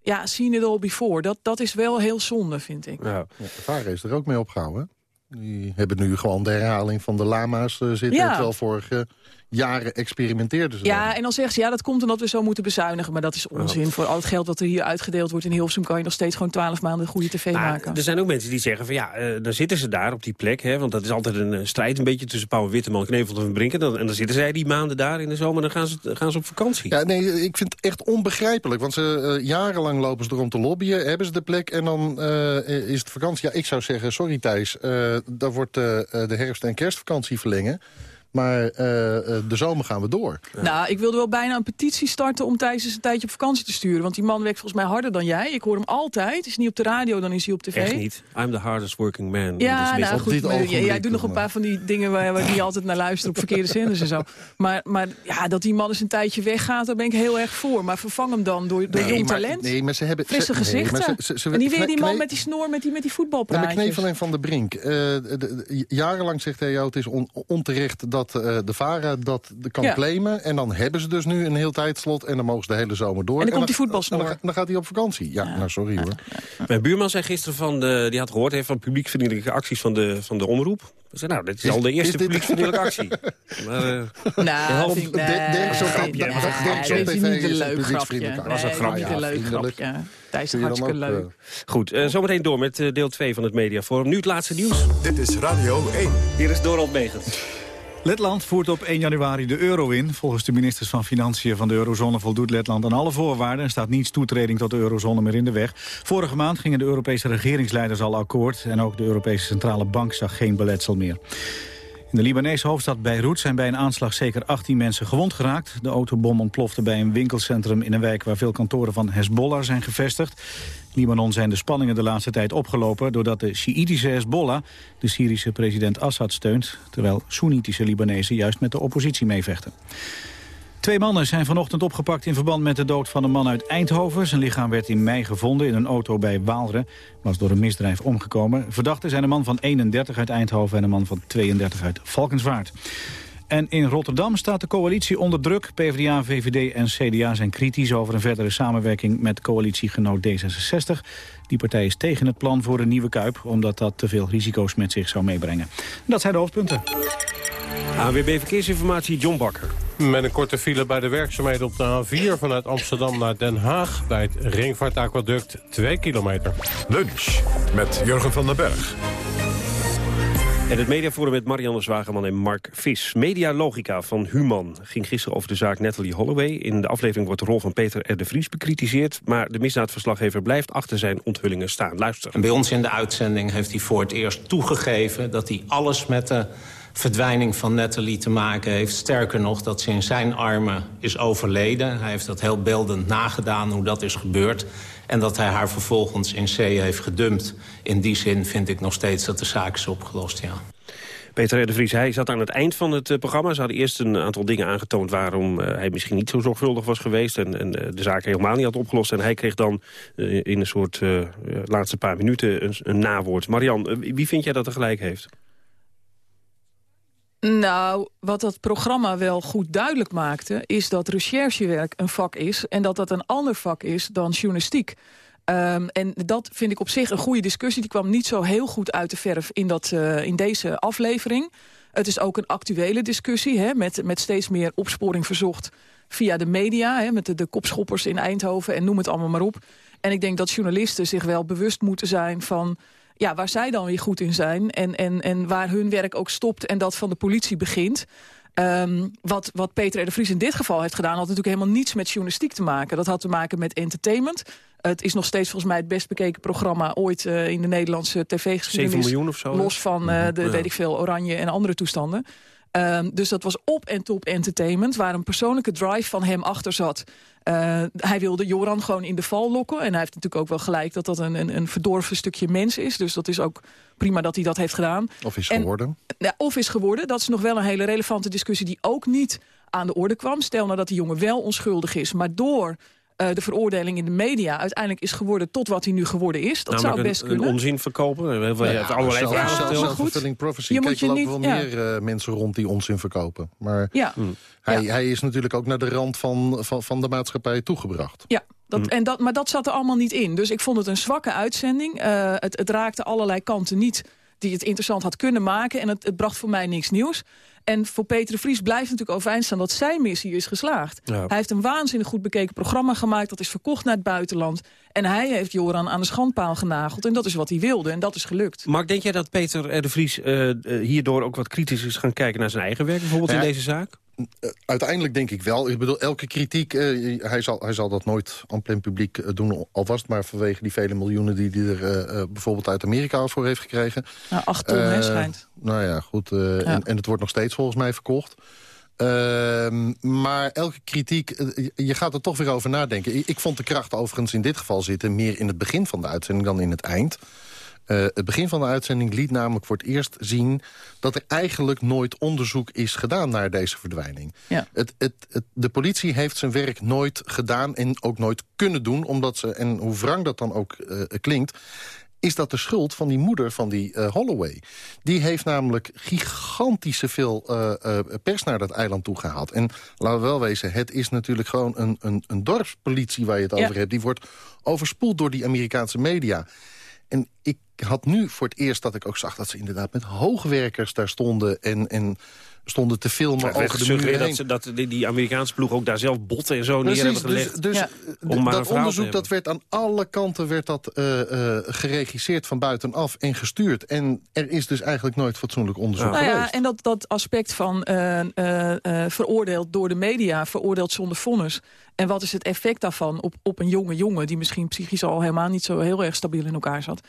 Ja, seen it all before. Dat, dat is wel heel zonde, vind ik. Ja. de VARA is er ook mee opgehouden. Die hebben nu gewoon de herhaling van de lama's eh, zitten. Ja. Terwijl vorige jaren experimenteerden ze Ja, en dan zeggen ze, ja, dat komt omdat we zo moeten bezuinigen. Maar dat is onzin. Voor al het geld dat er hier uitgedeeld wordt in Hilversum... kan je nog steeds gewoon twaalf maanden goede tv Maar maken. er zijn ook mensen die zeggen van ja, eh, dan zitten ze daar op die plek. Hè, want dat is altijd een eh, strijd een beetje tussen Pauw Witteman, Knevel en Brinken. En dan, en dan zitten zij die maanden daar in de zomer en dan gaan ze, gaan ze op vakantie. Ja, nee, ik vind het echt onbegrijpelijk. Want ze, eh, jarenlang lopen ze erom te lobbyen, hebben ze de plek... en dan eh, is het vakantie. Ja, ik zou zeggen, sorry Thijs, eh daar wordt de herfst- en kerstvakantie verlengen. Maar eh, eh, de zomer gaan we door. Nou, ik wilde wel bijna een petitie starten om Thijs eens een tijdje op vakantie te sturen. Want die man werkt volgens mij harder dan jij. Ik hoor hem altijd. Is hij niet op de radio, dan is hij op tv. Echt niet. I'm the hardest working man. in Ja, nou goed, maar jij, jij doet nog een paar van die dingen waar, waar niet altijd naar luister op verkeerde zenders en zo. Maar, maar ja, dat die man eens een tijdje weggaat, daar ben ik heel erg voor. Maar vervang hem dan door, door Nee, jong maar- talent. nee, maar ze hebben- Frisse nee, gezichten. maar ze- ze- ze- en die weer die man met die snor, met die, met die Ja, voetbalpraatjes. maar Knevel en Van der Brink. eh, de- de- jarenlang zegt hij jou, het is on- onterecht dat eh, de VARA dat kan Ja. claimen. En dan hebben ze dus nu een heel tijdslot en dan mogen ze de hele zomer door. En dan komt die dan, voetbalsnor. dan, dan gaat hij op vakantie. Ja, nou sorry hoor. Mijn buurman zei gisteren van, de, die had gehoord heeft van publiekvriendelijke acties van de, van de omroep. Zei, nou, dit is, Is- al de eerste publiekvriendelijke actie. <laughs> Maar, eh, Nou, de helft- vind ik- de- nee, Dirk zo'n grapje, dat is niet een leuk grapje. publieksvriendelijke Nee, was een grapje. een Ja, leuk grapje. Thijs je dan hartstikke ook, leuk. eh, Goed, eh, zometeen door met eh, deel 2 van het Mediaforum. Nu het laatste nieuws. Dit is Radio 1. Hier is Dorald Megens. Letland voert op 1 januari de euro in. Volgens de ministers van Financiën van de eurozone voldoet Letland aan alle voorwaarden... en staat niets toetreding tot de eurozone meer in de weg. Vorige maand gingen de Europese regeringsleiders al akkoord... en ook de Europese Centrale Bank zag geen beletsel meer. In de Libanese hoofdstad Beirut zijn bij een aanslag zeker 18 mensen gewond geraakt. De autobom ontplofte bij een winkelcentrum in een wijk waar veel kantoren van Hezbollah zijn gevestigd. Libanon zijn de spanningen de laatste tijd opgelopen doordat de Sjiïtische Hezbollah de Syrische president Assad steunt, terwijl Soenitische Libanezen juist met de oppositie meevechten. Twee mannen zijn vanochtend opgepakt in verband met de dood van een man uit Eindhoven. Zijn lichaam werd in mei gevonden in een auto bij Waalre. Was door een misdrijf omgekomen. Verdachten zijn een man van 31 uit Eindhoven en een man van 32 uit Valkenswaard. En in Rotterdam staat de coalitie onder druk. PvdA, VVD en CDA zijn kritisch over een verdere samenwerking met coalitiegenoot D66. Die partij is tegen het plan voor een nieuwe Kuip... omdat dat te veel risico's met zich zou meebrengen. Dat zijn de hoofdpunten. AWB Verkeersinformatie, John Bakker. Met een korte file bij de werkzaamheden op de A4 vanuit Amsterdam naar Den Haag... bij het Ringvaartaquaduct 2 kilometer. Lunch met Jurgen van den Berg. En het mediaforum met Marianne Zwageman en Mark Vis. Medialogica van Human ging gisteren over de zaak Natalie Holloway. In de aflevering wordt de rol van Peter R. de Vries bekritiseerd... maar de misdaadverslaggever blijft achter zijn onthullingen staan. Luister. En bij ons in de uitzending heeft hij voor het eerst toegegeven... dat hij alles met de verdwijning van Natalie te maken heeft. Sterker nog, dat ze in zijn armen is overleden. Hij heeft dat heel beeldend nagedaan hoe dat is gebeurd. En dat hij haar vervolgens in zee heeft gedumpt. In die zin vind ik nog steeds dat de zaak is opgelost, ja. Peter de Vries, hij zat aan het eind van het eh, programma. Ze hadden eerst een aantal dingen aangetoond waarom eh, hij misschien niet zo zorgvuldig was geweest... en, en eh, de zaak helemaal niet had opgelost. En hij kreeg dan in een soort laatste paar minuten een, een nawoord. Marian, wie vind jij dat er gelijk heeft? Nou, wat dat programma wel goed duidelijk maakte... is dat recherchewerk een vak is en dat dat een ander vak is dan journalistiek. Ehm, en dat vind ik op zich een goede discussie. Die kwam niet zo heel goed uit de verf in, dat, uh, in deze aflevering. Het is ook een actuele discussie hè, met, met steeds meer opsporing verzocht via de media. Hè, met de, de kopschoppers in Eindhoven en noem het allemaal maar op. En ik denk dat journalisten zich wel bewust moeten zijn van ja, waar zij dan weer goed in zijn... En, en, en waar hun werk ook stopt en dat van de politie begint. Um, wat, wat Peter R. de Vries in dit geval heeft gedaan... had natuurlijk helemaal niets met journalistiek te maken. Dat had te maken met entertainment. Het is nog steeds volgens mij het best bekeken programma... ooit uh, in de Nederlandse tv-geschiedenis. 7 miljoen of zo? Los van uh, de, ja. weet ik veel, Oranje en andere toestanden. Um, dus dat was op en top entertainment... waar een persoonlijke drive van hem achter zat. Uh, hij wilde Joran gewoon in de val lokken. En hij heeft natuurlijk ook wel gelijk dat dat een, een, een verdorven stukje mens is. Dus dat is ook prima dat hij dat heeft gedaan. Of is en, geworden. Ja, of is geworden. Dat is nog wel een hele relevante discussie die ook niet aan de orde kwam. Stel nou dat die jongen wel onschuldig is, maar door uh, de veroordeling in de media uiteindelijk is geworden tot wat hij nu geworden is. Dat Namelijk zou best een, kunnen. Een onzin verkopen. We hebben Ja, allerlei zelf- vragen zelf- gesteld. Self-fulfilling prophecy. Je Kijk, moet je er lopen niet- wel ja. meer eh, mensen rond die onzin verkopen. Maar Ja. hij, Ja. hij is natuurlijk ook naar de rand van, van, van de maatschappij toegebracht. Ja, dat, en dat, maar dat zat er allemaal niet in. Dus ik vond het een zwakke uitzending. Eh, het, het raakte allerlei kanten niet die het interessant had kunnen maken. En het, het bracht voor mij niks nieuws. En voor Peter de Vries blijft natuurlijk overeind staan dat zijn missie is geslaagd. Ja. Hij heeft een waanzinnig goed bekeken programma gemaakt. Dat is verkocht naar het buitenland. En hij heeft Joran aan de schandpaal genageld. En dat is wat hij wilde. En dat is gelukt. Mark, denk jij dat Peter R. de Vries eh, eh, hierdoor ook wat kritisch is gaan kijken naar zijn eigen werk? Bijvoorbeeld Ja. in deze zaak? Eh, uiteindelijk denk ik wel. Ik bedoel, elke kritiek, eh, hij, zal, hij zal dat nooit aan plein publiek eh, doen. Al was het maar vanwege die vele miljoenen die hij er bijvoorbeeld uit Amerika voor heeft gekregen. Nou, acht ton, hè, schijnt. Nou ja, goed. En, en het wordt nog steeds volgens mij verkocht. Ehm, maar elke kritiek, je gaat er toch weer over nadenken. Ik, ik vond de kracht overigens in dit geval zitten... meer in het begin van de uitzending dan in het eind. Eh, het begin van de uitzending liet namelijk voor het eerst zien... dat er eigenlijk nooit onderzoek is gedaan naar deze verdwijning. Ja. Het, het, het- de politie heeft zijn werk nooit gedaan en ook nooit kunnen doen... omdat ze, en hoe wrang dat dan ook eh, klinkt is dat de schuld van die moeder van die eh, Holloway. Die heeft namelijk gigantische veel pers naar dat eiland toe gehaald. En laten we wel wezen, het is natuurlijk gewoon een, een, een dorpspolitie waar je het Ja. over hebt. Die wordt overspoeld door die Amerikaanse media. En ik had nu voor het eerst dat ik ook zag dat ze inderdaad met hoogwerkers daar stonden... en, en stonden te filmen Er over de heen. dat, ze, dat die, die Amerikaanse ploeg ook daar zelf botten en zo neer hebben dus, gelegd. dus Ja. eh, Om dat onderzoek dat werd aan alle kanten werd dat, eh, eh, geregisseerd van buitenaf en gestuurd. En er is dus eigenlijk nooit fatsoenlijk onderzoek Nou geweest. ja, en dat, dat aspect van eh, veroordeeld door de media, veroordeeld zonder vonnis. En wat is het effect daarvan op, op een jonge jongen... die misschien psychisch al helemaal niet zo heel erg stabiel in elkaar zat.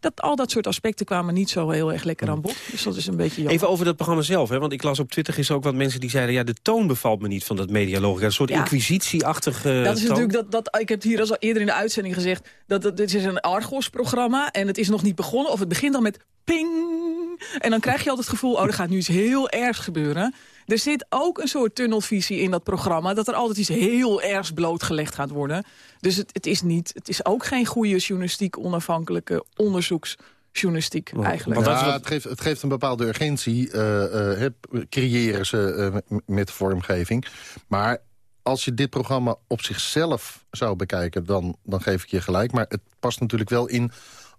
Dat, al dat soort aspecten kwamen niet zo heel erg lekker aan bod. Dus dat is een beetje jammer. Even over dat programma zelf, hè? want ik las op Twitter gisteren ook wat mensen die zeiden... ja, de toon bevalt me niet van dat medialogica. Een soort Ja. inquisitieachtige Dat is toon. natuurlijk dat, dat ik heb het hier al eerder in de uitzending gezegd dat, dat dit is een Argos-programma en het is nog niet begonnen of het begint dan met ping en dan krijg je altijd het gevoel oh er gaat nu iets heel ergs gebeuren. Er zit ook een soort tunnelvisie in dat programma dat er altijd iets heel ergs blootgelegd gaat worden. Dus het, het is niet, het is ook geen goede journalistiek, onafhankelijke onderzoeksjournalistiek eigenlijk. ja, het, geeft, het geeft een bepaalde urgentie, eh, eh, creëren ze eh, met vormgeving. Maar als je dit programma op zichzelf zou bekijken, dan, dan geef ik je gelijk. Maar het past natuurlijk wel in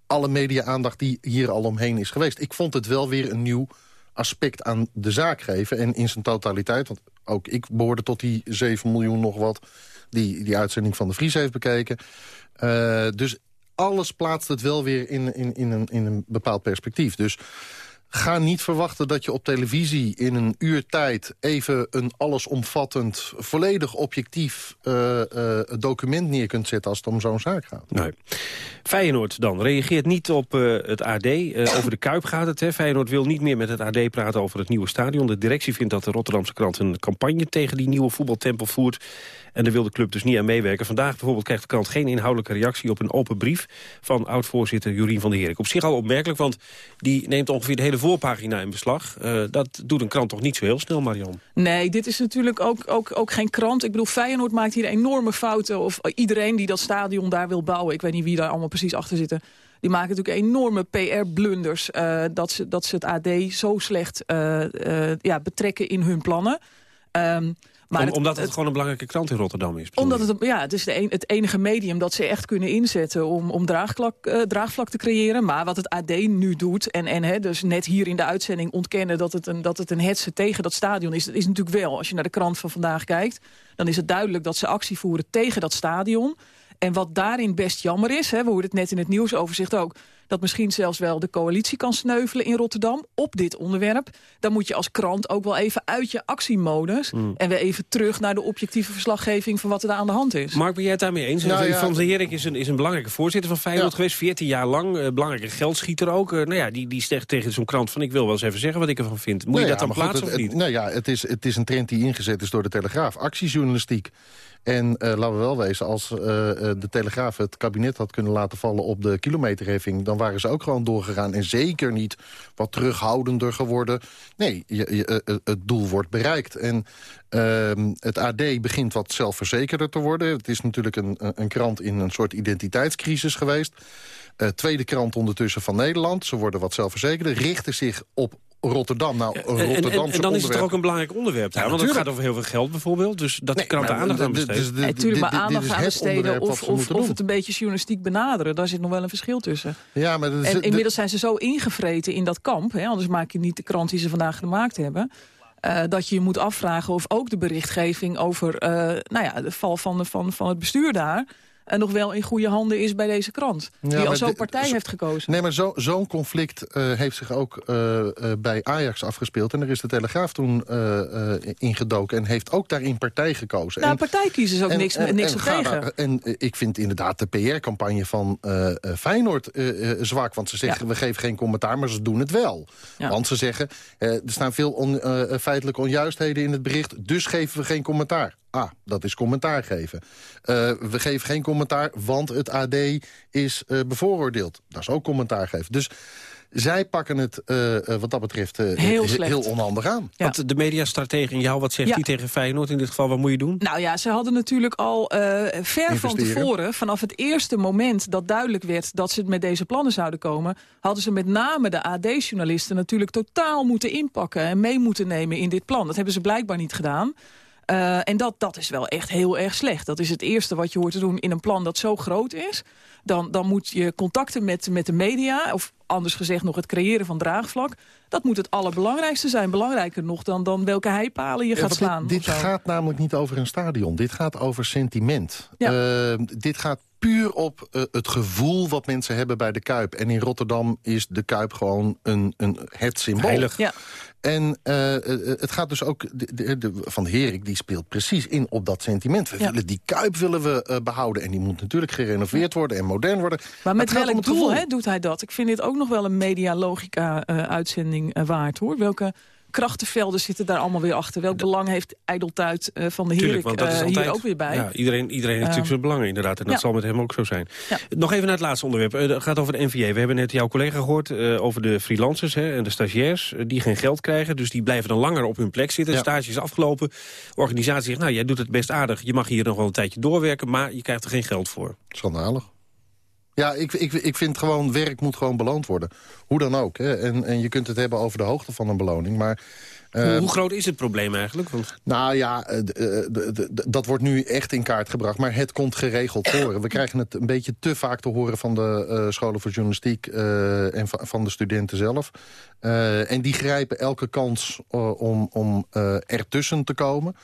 alle media-aandacht die hier al omheen is geweest. Ik vond het wel weer een nieuw aspect aan de zaak geven. En in zijn totaliteit, want ook ik behoorde tot die 7 miljoen nog wat... die die uitzending van de Vries heeft bekeken. Eh, dus alles plaatst het wel weer in, in, in, een, in een bepaald perspectief. Dus ga niet verwachten dat je op televisie in een uur tijd... even een allesomvattend, volledig objectief eh, eh, document neer kunt zetten... als het om zo'n zaak gaat. Nee. Feyenoord dan reageert niet op eh, het AD. Over de Kuip gaat het. Hè. Feyenoord wil niet meer met het AD praten over het nieuwe stadion. De directie vindt dat de Rotterdamse krant een campagne tegen die nieuwe voetbaltempel voert. En daar wil de club dus niet aan meewerken. Vandaag bijvoorbeeld krijgt de krant geen inhoudelijke reactie op een open brief van oud-voorzitter Jurien van der Herik. Op zich al opmerkelijk, want die neemt ongeveer de hele voorpagina in beslag. Eh, dat doet een krant toch niet zo heel snel, Marion? Nee, dit is natuurlijk ook, ook, ook geen krant. Ik bedoel, Feyenoord maakt hier enorme fouten. Of iedereen die dat stadion daar wil bouwen. Ik weet niet wie daar allemaal precies achter zitten. Die maken natuurlijk enorme PR-blunders. eh, dat, ze, dat ze het AD zo slecht eh, eh, ja, betrekken in hun plannen. Ehm, Maar Om- het- omdat het, het- gewoon een belangrijke krant in Rotterdam is. Omdat het, ja, het is de een- het enige medium dat ze echt kunnen inzetten om, om draagvlak, eh, draagvlak te creëren. Maar wat het AD nu doet, en, en hè, dus net hier in de uitzending ontkennen dat het een, dat het een hetze tegen dat stadion is. Dat is natuurlijk wel, als je naar de krant van vandaag kijkt, dan is het duidelijk dat ze actie voeren tegen dat stadion. En wat daarin best jammer is, hè, we hoorden het net in het nieuwsoverzicht ook... dat misschien zelfs wel de coalitie kan sneuvelen in Rotterdam op dit onderwerp. Dan moet je als krant ook wel even uit je actiemodus... Hmm. en weer even terug naar de objectieve verslaggeving van wat er aan de hand is. Mark, ben jij het daarmee eens? Nou ja, Frans de Herik is een, is een belangrijke voorzitter van Feyenoord Ja. geweest. 14 jaar lang, eh, belangrijke geldschieter ook. Eh, nou ja, die, die zegt tegen zo'n krant van ik wil wel eens even zeggen wat ik ervan vind. Moet je Nou dat ja, dan goed, plaatsen het- of het- niet? Nou ja, het is, het is een trend die ingezet is door de Telegraaf. Actiejournalistiek. En eh, laten we wel wezen, als eh, eh, de Telegraaf het kabinet had kunnen laten vallen op de kilometerheffing... dan waren ze ook gewoon doorgegaan. En zeker niet wat terughoudender geworden. Nee, je, je, het doel wordt bereikt. En ehm, het AD begint wat zelfverzekerder te worden. Het is natuurlijk een, een krant in een soort identiteitscrisis geweest. Tweede krant ondertussen van Nederland. Ze worden wat zelfverzekerder, richten zich op Rotterdam. Nou, een En, en, Rotterdamse en, en dan is het ook een belangrijk onderwerp daar. Ja, want het gaat natuurlijk. over heel veel geld bijvoorbeeld. Dus dat de krant er maar aandacht aan d- d- besteedt. dus de- Nee, tuurlijk, maar aandacht aan het besteden of, of, het een beetje journalistiek benaderen. Daar zit nog wel een verschil tussen. Ja, maar dat is- En de- inmiddels zijn ze zo ingevreten in dat kamp... Hè, anders maak je niet de krant die ze vandaag gemaakt hebben... eh, dat je je moet afvragen of ook de berichtgeving over eh, nou ja, de val van, de- van, van het bestuur daar... eh, nog wel in goede handen is bij deze krant. Ja, die al zo'n partij heeft gekozen. Nee, maar zo- zo'n conflict eh, heeft zich ook eh, eh, bij Ajax afgespeeld. En er is de Telegraaf toen ingedoken en heeft ook daarin partij gekozen. Nou, En- partij kiezen is ook en- niks, en- niks en tegen. en ik vind inderdaad de PR-campagne van Feyenoord zwak. Want ze zeggen, we geven geen commentaar, maar ze doen het wel. Ja. Want ze zeggen, er staan veel on- feitelijke onjuistheden in het bericht... dus geven we geen commentaar. Ah, dat is commentaar geven. Eh, we geven geen commentaar, want het AD is eh, bevooroordeeld. Dat is ook commentaar geven. Dus zij pakken het eh, wat dat betreft eh, Heel heel onhandig aan. Want de mediastratege in jou, wat zegt Ja. die tegen Feyenoord in dit geval? Wat moet je doen? Nou ja, ze hadden natuurlijk al eh, ver van tevoren... vanaf het eerste moment dat duidelijk werd dat ze met deze plannen zouden komen... hadden ze met name de AD-journalisten natuurlijk totaal moeten inpakken... en mee moeten nemen in dit plan. Dat hebben ze blijkbaar niet gedaan. Eh, en dat, dat is wel echt heel erg slecht. Dat is het eerste wat je hoort te doen in een plan dat zo groot is. Dan, dan moet je contacten met, met de media... of anders gezegd nog het creëren van draagvlak... dat moet het allerbelangrijkste zijn. Belangrijker nog dan, dan welke heipalen je Ja, gaat slaan. Dit, dit gaat namelijk niet over een stadion. Dit gaat over sentiment. Ja. Eh, dit gaat puur op eh, het gevoel wat mensen hebben bij de Kuip. En in Rotterdam is de Kuip gewoon een, een, het symbool. Heilig. Ja. En eh, eh, het gaat dus ook... De, de, de- van de Herik die speelt precies in op dat sentiment. We Ja. willen die Kuip willen we eh, behouden. En die moet natuurlijk gerenoveerd worden en modern worden. Maar met welk doel hè, doet hij dat? Ik vind dit ook nog wel een media-logica-uitzending waard, hoor. Welke krachtenvelden zitten daar allemaal weer achter? Welk belang heeft Ijdeltuit eh, van de Tuurlijk, Herik want dat is eh, altijd, hier ook weer bij? Ja, iedereen, iedereen heeft Eh, natuurlijk zijn belangen inderdaad. En dat ja. zal met hem ook zo zijn. Ja. Nog even naar het laatste onderwerp. Eh, Het gaat over de NVA. We hebben net jouw collega gehoord eh, over de freelancers hè, en de stagiairs... eh, die geen geld krijgen, dus die blijven dan langer op hun plek zitten. Ja. Stage is afgelopen. Organisatie zegt, nou, jij doet het best aardig. Je mag hier nog wel een tijdje doorwerken, maar je krijgt er geen geld voor. Schandalig. Ja, ik, ik, ik vind gewoon, werk moet gewoon beloond worden. Hoe dan ook. Hè. En, en je kunt het hebben over de hoogte van een beloning. Maar hoe, eh, hoe groot is het probleem eigenlijk? Want Nou ja, eh, eh, dat wordt nu echt in kaart gebracht. Maar het komt geregeld voor. We krijgen het een beetje te vaak te horen van de eh, scholen voor journalistiek... en va- van de studenten zelf. En die grijpen elke kans om, om ertussen te komen.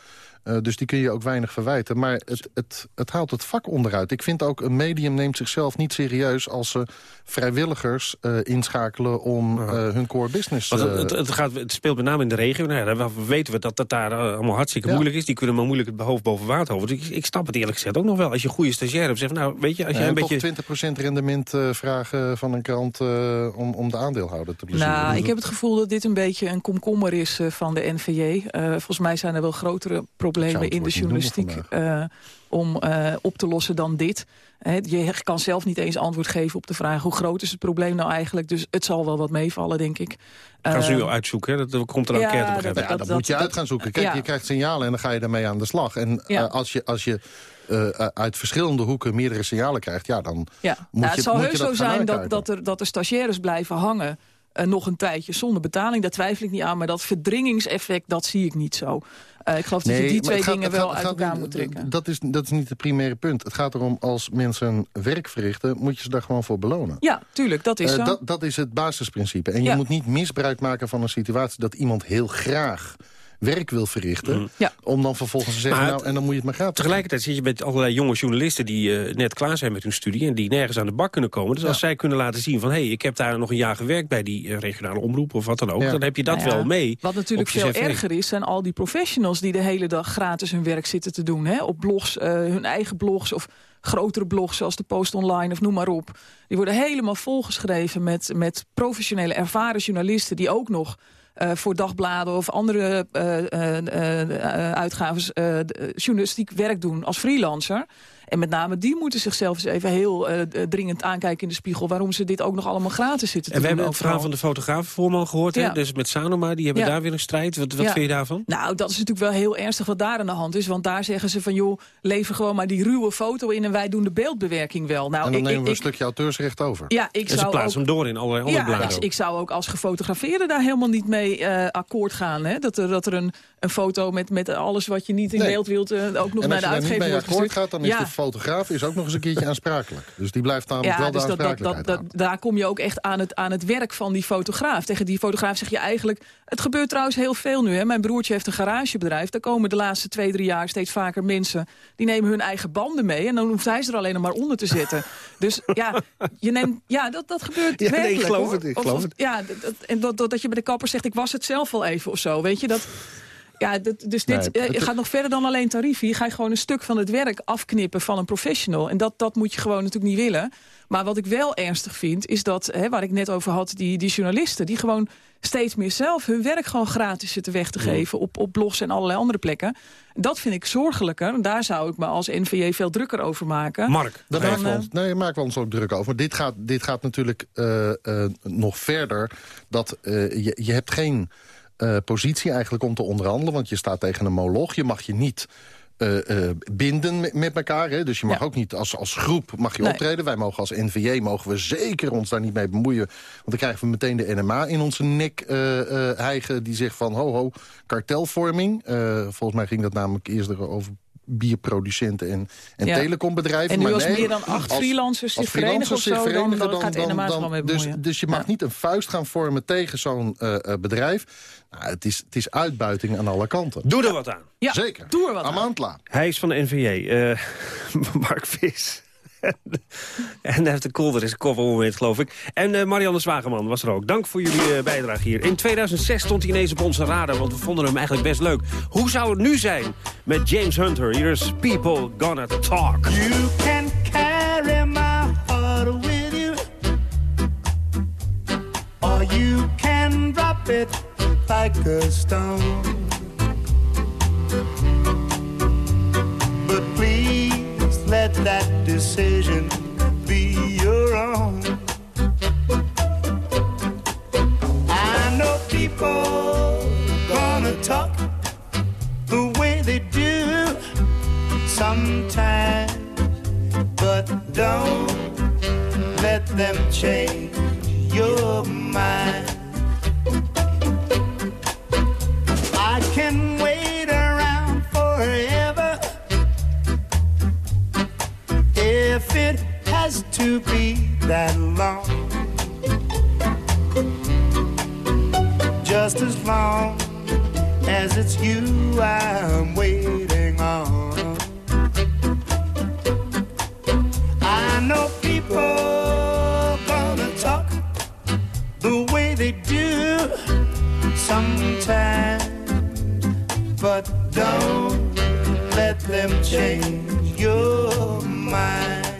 Eh, dus die kun je ook weinig verwijten. Maar het, het, het haalt het vak onderuit. Ik vind ook, een medium neemt zichzelf niet serieus... als ze vrijwilligers eh, inschakelen om eh, hun core business... Want het, het, het gaat, het speelt met name in de regio. Nou ja, weten we dat dat daar allemaal hartstikke Ja. moeilijk is. Die kunnen maar moeilijk het hoofd boven water houden. Dus ik, ik snap het eerlijk gezegd ook nog wel. Als je een goede stagiair hebt, zeg nou, weet je, als jij en een beetje... toch 20% rendement eh, vragen van een krant eh, om, om de aandeelhouder te plezieren. Nou, Dus ik heb het gevoel dat dit een beetje een komkommer is eh, van de NVJ. Eh, volgens mij zijn er wel grotere Zou problemen in de journalistiek eh, om eh, op te lossen dan dit. Hè, je kan zelf niet eens antwoord geven op de vraag... hoe groot is het probleem nou eigenlijk? Dus het zal wel wat meevallen, denk ik. Gaan ze nu Eh, al uitzoeken, hè? Dat, komt er een ja, enquête, dat- begrijp ik. ja, dat, dat- moet je dat- uit gaan zoeken. Kijk, ja. je krijgt signalen en dan ga je daarmee aan de slag. En Ja. als je, als je eh, uit verschillende hoeken meerdere signalen krijgt... ja, dan Ja, moet nou, je, het zal moet heus je zo zijn dat, dat, er, dat er stagiaires blijven hangen... nog een tijdje zonder betaling. Daar twijfel ik niet aan, maar dat verdringingseffect, dat zie ik niet zo. Uh, ik geloof dat je die twee dingen wel uit elkaar moet trekken. Dat is, dat is niet het primaire punt. Het gaat erom, als mensen werk verrichten... moet je ze daar gewoon voor belonen. Ja, tuurlijk, dat is uh, zo. Dat, dat is het basisprincipe. En je moet niet misbruik maken van een situatie... dat iemand heel graag werk wil verrichten... Mhm. Ja. om dan vervolgens te zeggen, Maar nou, en dan moet je het maar gratis Tegelijkertijd zit je met allerlei jonge journalisten... die eh, net klaar zijn met hun studie en die nergens aan de bak kunnen komen. Dus als zij kunnen laten zien van... hé, hey, ik heb daar nog een jaar gewerkt bij die eh, regionale omroep of wat dan ook... Ja. dan heb je dat Nou ja, wel mee. Wat natuurlijk veel cv. erger is, zijn al die professionals... die de hele dag gratis hun werk zitten te doen. Hè? Op blogs, eh, hun eigen blogs of grotere blogs zoals de Post Online of noem maar op. Die worden helemaal volgeschreven met, met professionele ervaren journalisten... die ook nog eh, voor dagbladen of andere eh, uitgaves journalistiek werk doen als freelancer. En met name die moeten zichzelf eens even heel eh, dringend aankijken in de spiegel... waarom ze dit ook nog allemaal gratis zitten te En we doen hebben het verhaal van de fotograaf voorman gehoord. Hè? Ja. Dus met Sanoma, die hebben Ja. daar weer een strijd. Wat, wat Ja. vind je daarvan? Nou, dat is natuurlijk wel heel ernstig wat daar aan de hand is. Want daar zeggen ze van, joh, lever gewoon maar die ruwe foto in... en wij doen de beeldbewerking wel. Nou, en dan ik, nemen ik, we een ik- stukje auteursrecht over. Ja, ik en ze zou plaatsen ook- hem door in allerlei andere ja, bladen. ik, ik zou ook als gefotografeerde daar helemaal niet mee eh, akkoord gaan. Hè? Dat er, dat er een, een foto met, met alles wat je niet in Nee. beeld wilt... eh, ook nog en naar als de je daar niet uitgever mee wordt akkoord gestuurd. gaat, dan is ja. Fotograaf is ook nog eens een keertje aansprakelijk. Dus die blijft namelijk Ja, wel dus de dat, dat, daar kom je ook echt aan het, aan het werk van die fotograaf. Tegen die fotograaf zeg je eigenlijk... Het gebeurt trouwens heel veel nu. Hè. Mijn broertje heeft een garagebedrijf. Daar komen de laatste twee, drie jaar steeds vaker mensen... die nemen hun eigen banden mee. En dan hoeft hij ze er alleen nog maar onder te zetten. Dus ja, je neemt, ja dat, dat gebeurt Ja, nee, ik geloof het, ik geloof of- het. Ja, dat, dat- en dat, dat, dat je bij de kapper zegt... ik was het zelf wel even of zo. Weet je, dat... Ja, dat, dus dit Nee, eh, het- gaat nog verder dan alleen tarief. Hier ga je gewoon een stuk van het werk afknippen van een professional. En dat, dat moet je gewoon natuurlijk niet willen. Maar wat ik wel ernstig vind, is dat, hè, waar ik net over had... Die, die journalisten, die gewoon steeds meer zelf hun werk gewoon gratis zitten weg te geven... Op, op blogs en allerlei andere plekken. Dat vind ik zorgelijker. Daar zou ik me als NVJ veel drukker over maken. Mark, Daar Dan, maken we, ons, nee, maken we ons ook druk over. Maar dit gaat, dit gaat natuurlijk eh, eh, nog verder. Dat, eh, je, je hebt geen eh, positie eigenlijk om te onderhandelen... want je staat tegen een moloch. Je mag je niet... eh, eh, binden met, elkaar. Hè? Dus je mag ook niet als, als groep mag je Nee. optreden. Wij mogen als NVJ mogen we zeker ons daar niet mee bemoeien. Want dan krijgen we meteen de NMA in onze nek hijgen. Die zegt van ho ho, kartelvorming. Volgens mij ging dat namelijk eerst over bierproducenten en, en Ja. telecombedrijven. En nu maar als nee, meer dan acht als- freelancers zich verenigen of zo... dan, dan gaat mee dus, dus je mag niet een vuist gaan vormen tegen zo'n eh, eh, bedrijf. Nou, het, is, het is uitbuiting aan alle kanten. Doe er wat aan. Ja, Zeker. doe er wat aan. Amantla. Hij is van de NVJ, eh, <laughs> Mark Vis. <laughs> en heeft de kolder zijn koffer geloof ik. En eh, Marianne Zwageman was er ook. Dank voor jullie eh, bijdrage hier. In 2006 stond hij ineens op onze radar, want we vonden hem eigenlijk best leuk. Hoe zou het nu zijn met James Hunter? Hier is People Gonna Talk. You can carry my heart with you, or you can drop it like a stone. Let that decision be your own. I know people gonna talk the way they do sometimes, but don't let them change your mind. I can if it has to be that long. Just as long as it's you I'm waiting on. I know people gonna talk the way they do sometimes, but don't let them change your mind. I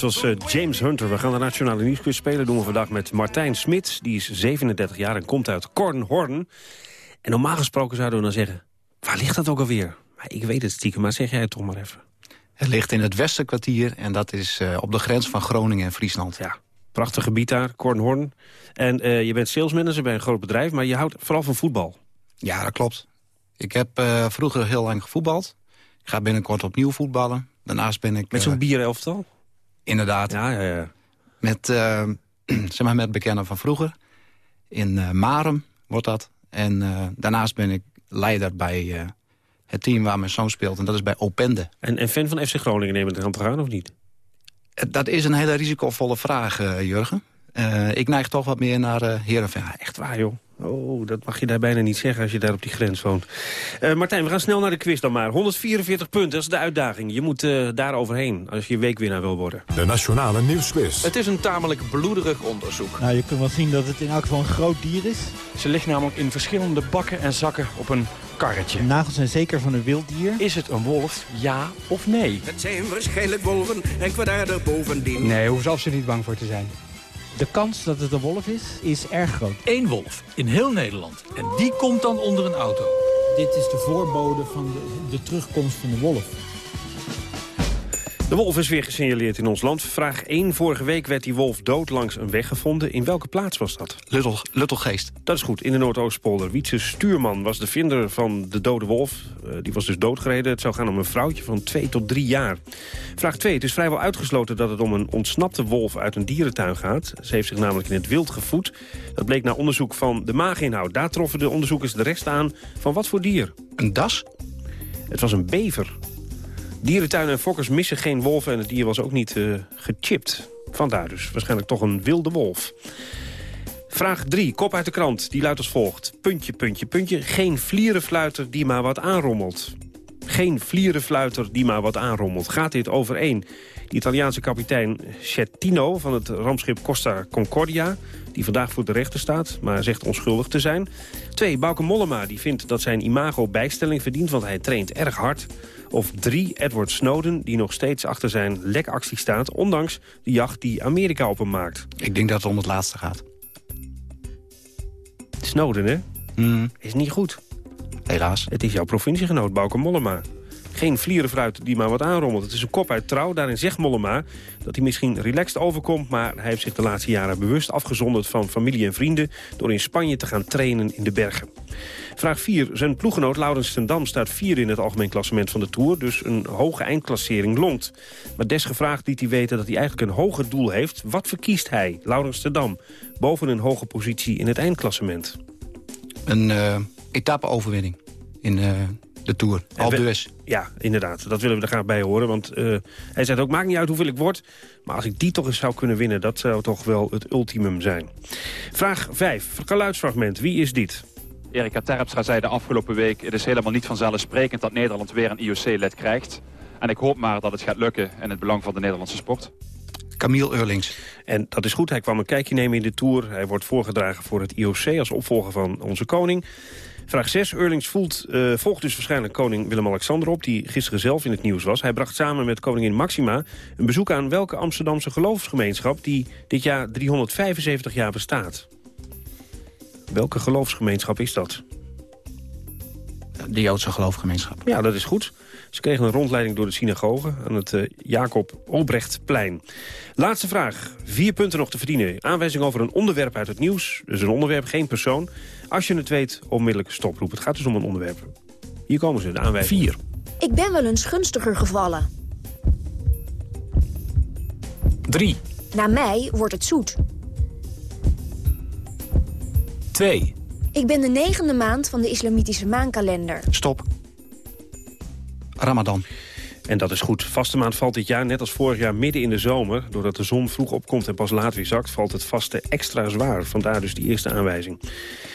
dat was eh, James Hunter. We gaan de Nationale Nieuwsquiz spelen. doen we vandaag met Martijn Smits. Die is 37 jaar en komt uit Kornhorn. En normaal gesproken zouden we dan zeggen... waar ligt dat ook alweer? Maar ik weet het stiekem, maar zeg jij het toch maar even. Het ligt in het Westenkwartier en dat is eh, op de grens van Groningen en Friesland. Ja, prachtig gebied daar, Kornhorn. En eh, je bent salesmanager bij een groot bedrijf, maar je houdt vooral van voetbal. Ja, dat klopt. Ik heb vroeger heel lang gevoetbald. Ik ga binnenkort opnieuw voetballen. Daarnaast ben ik... Met zo'n bierelftal? Inderdaad. Ja, ja, ja. Met, eh, <clears throat> zeg maar met bekenden van vroeger. In eh Marum wordt dat. En eh, daarnaast ben ik leider bij het team waar mijn zoon speelt. En dat is bij Opende. En, en fan van FC Groningen neem het aan te gaan of niet? Dat is een hele risicovolle vraag, Jurgen. Ik neig toch wat meer naar uh, Heerenveen. Echt waar, joh. Oh, dat mag je daar bijna niet zeggen als je daar op die grens woont. Eh, Martijn, we gaan snel naar de quiz dan maar. 144 punten, dat is de uitdaging. Je moet eh, daar overheen als je weekwinnaar wil worden. De Nationale Nieuwsquiz. Het is een tamelijk bloederig onderzoek. Nou, je kunt wel zien dat het in elk geval een groot dier is. Ze ligt namelijk in verschillende bakken en zakken op een karretje. De nagels zijn zeker van een wild dier. Is het een wolf, ja of nee? Het zijn waarschijnlijk wolven en kwaadaardig bovendien. Nee, hoef zelfs er niet bang voor te zijn. De kans dat het een wolf is, is erg groot. Eén wolf in heel Nederland. En die komt dan onder een auto. Dit is de voorbode van de, de terugkomst van de wolf. De wolf is weer gesignaleerd in ons land. Vraag 1. Vorige week werd die wolf dood langs een weg gevonden. In welke plaats was dat? Luttel, Luttelgeest. Dat is goed, in de Noordoostpolder. Wietse Stuurman was de vinder van de dode wolf. Uh, die was dus doodgereden. Het zou gaan om een vrouwtje van 2 tot 3 jaar. Vraag 2. Het is vrijwel uitgesloten dat het om een ontsnapte wolf uit een dierentuin gaat. Ze heeft zich namelijk in het wild gevoed. Dat bleek na onderzoek van de maaginhoud. Daar troffen de onderzoekers de rest aan van wat voor dier? Een das? Het was een bever. Dierentuinen en fokkers missen geen wolven en het dier was ook niet uh, gechipt. Vandaar dus waarschijnlijk toch een wilde wolf. Vraag 3, kop uit de krant, die luidt als volgt. Puntje, puntje, puntje. Geen vlierenfluiter die maar wat aanrommelt. Geen vlierenfluiter die maar wat aanrommelt. Gaat dit overeen? De Italiaanse kapitein Schettino van het rampschip Costa Concordia... die vandaag voor de rechter staat, maar zegt onschuldig te zijn. 2. Bauke Mollema die vindt dat zijn imago bijstelling verdient... want hij traint erg hard. Of 3. Edward Snowden die nog steeds achter zijn lekactie staat... ondanks de jacht die Amerika op hem maakt. Ik denk dat het om het laatste gaat. Snowden, hè? Mm. Is niet goed. Helaas. Het is jouw provinciegenoot, Bauke Mollema. Geen vlierenfruit die maar wat aanrommelt. Het is een kop uit trouw. Daarin zegt Mollema dat hij misschien relaxed overkomt... maar hij heeft zich de laatste jaren bewust afgezonderd van familie en vrienden... door in Spanje te gaan trainen in de bergen. Vraag 4. Zijn ploegenoot Laurens ten Dam staat vier in het algemeen klassement van de Tour... dus een hoge eindklassering longt. Maar desgevraagd liet hij weten dat hij eigenlijk een hoger doel heeft. Wat verkiest hij, Laurens ten Dam, boven een hoge positie in het eindklassement? Een uh, etappe-overwinning in uh, de Tour, d'Huez. Ja, inderdaad. Dat willen we er graag bij horen. Want uh, hij zei ook, maakt niet uit hoeveel ik word... maar als ik die toch eens zou kunnen winnen... dat zou toch wel het ultimum zijn. Vraag 5. Geluidsfragment. Wie is dit? Erika Terpstra zei de afgelopen week... het is helemaal niet vanzelfsprekend dat Nederland weer een IOC-led krijgt. En ik hoop maar dat het gaat lukken in het belang van de Nederlandse sport. Camille Eurlings. En dat is goed, hij kwam een kijkje nemen in de Tour. Hij wordt voorgedragen voor het IOC als opvolger van onze koning. Vraag 6. Eurlings voelt, uh, volgt dus waarschijnlijk koning Willem-Alexander op... die gisteren zelf in het nieuws was. Hij bracht samen met koningin Maxima een bezoek aan welke Amsterdamse geloofsgemeenschap... die dit jaar 375 jaar bestaat. Welke geloofsgemeenschap is dat? De Joodse geloofsgemeenschap. Ja, dat is goed. Ze kregen een rondleiding door de synagoge aan het uh, Jacob Olbrechtplein. Laatste vraag. Vier punten nog te verdienen. Aanwijzing over een onderwerp uit het nieuws. Dus een onderwerp, geen persoon. Als je het weet, onmiddellijk stoproep. Het gaat dus om een onderwerp. Hier komen ze, de aanwijzing. Vier. Ik ben wel eens gunstiger gevallen. Drie. Na mij wordt het zoet. Twee. Ik ben de negende maand van de islamitische maankalender. Stop. Ramadan. En dat is goed. Vaste maand valt dit jaar, net als vorig jaar, midden in de zomer. Doordat de zon vroeg opkomt en pas laat weer zakt... valt het vaste extra zwaar. Vandaar dus die eerste aanwijzing.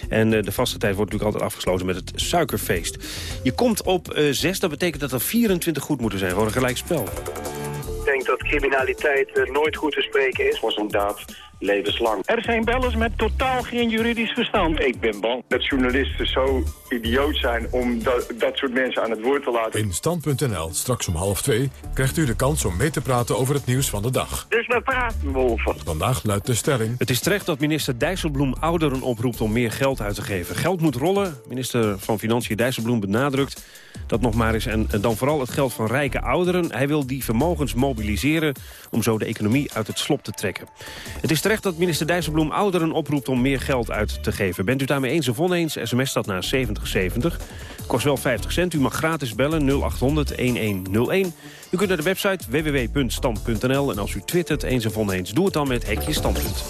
En uh, de vaste tijd wordt natuurlijk altijd afgesloten met het suikerfeest. Je komt op uh, 6, dat betekent dat er 24 goed moeten zijn voor een gelijk spel. Ik denk dat criminaliteit uh, nooit goed te spreken is. Was inderdaad levenslang. Er zijn bellers met totaal geen juridisch verstand. Ik ben bang dat journalisten zo idioot zijn om dat, dat soort mensen aan het woord te laten. In Stand.nl, straks om half twee, krijgt u de kans om mee te praten over het nieuws van de dag. Dus we praten, Wolven. Vandaag luidt de stelling... Het is terecht dat minister Dijsselbloem ouderen oproept om meer geld uit te geven. Geld moet rollen. Minister van Financiën Dijsselbloem benadrukt dat nog maar eens en dan vooral het geld van rijke ouderen. Hij wil die vermogens mobiliseren om zo de economie uit het slop te trekken. Het is terecht dat minister Dijsselbloem ouderen oproept om meer geld uit te geven. Bent u daarmee eens of oneens, sms dat naar 7070. Kost wel 50 cent. U mag gratis bellen 0800 1101. U kunt naar de website www.stand.nl en als u twittert eens of oneens, doe het dan met hekje standpunt.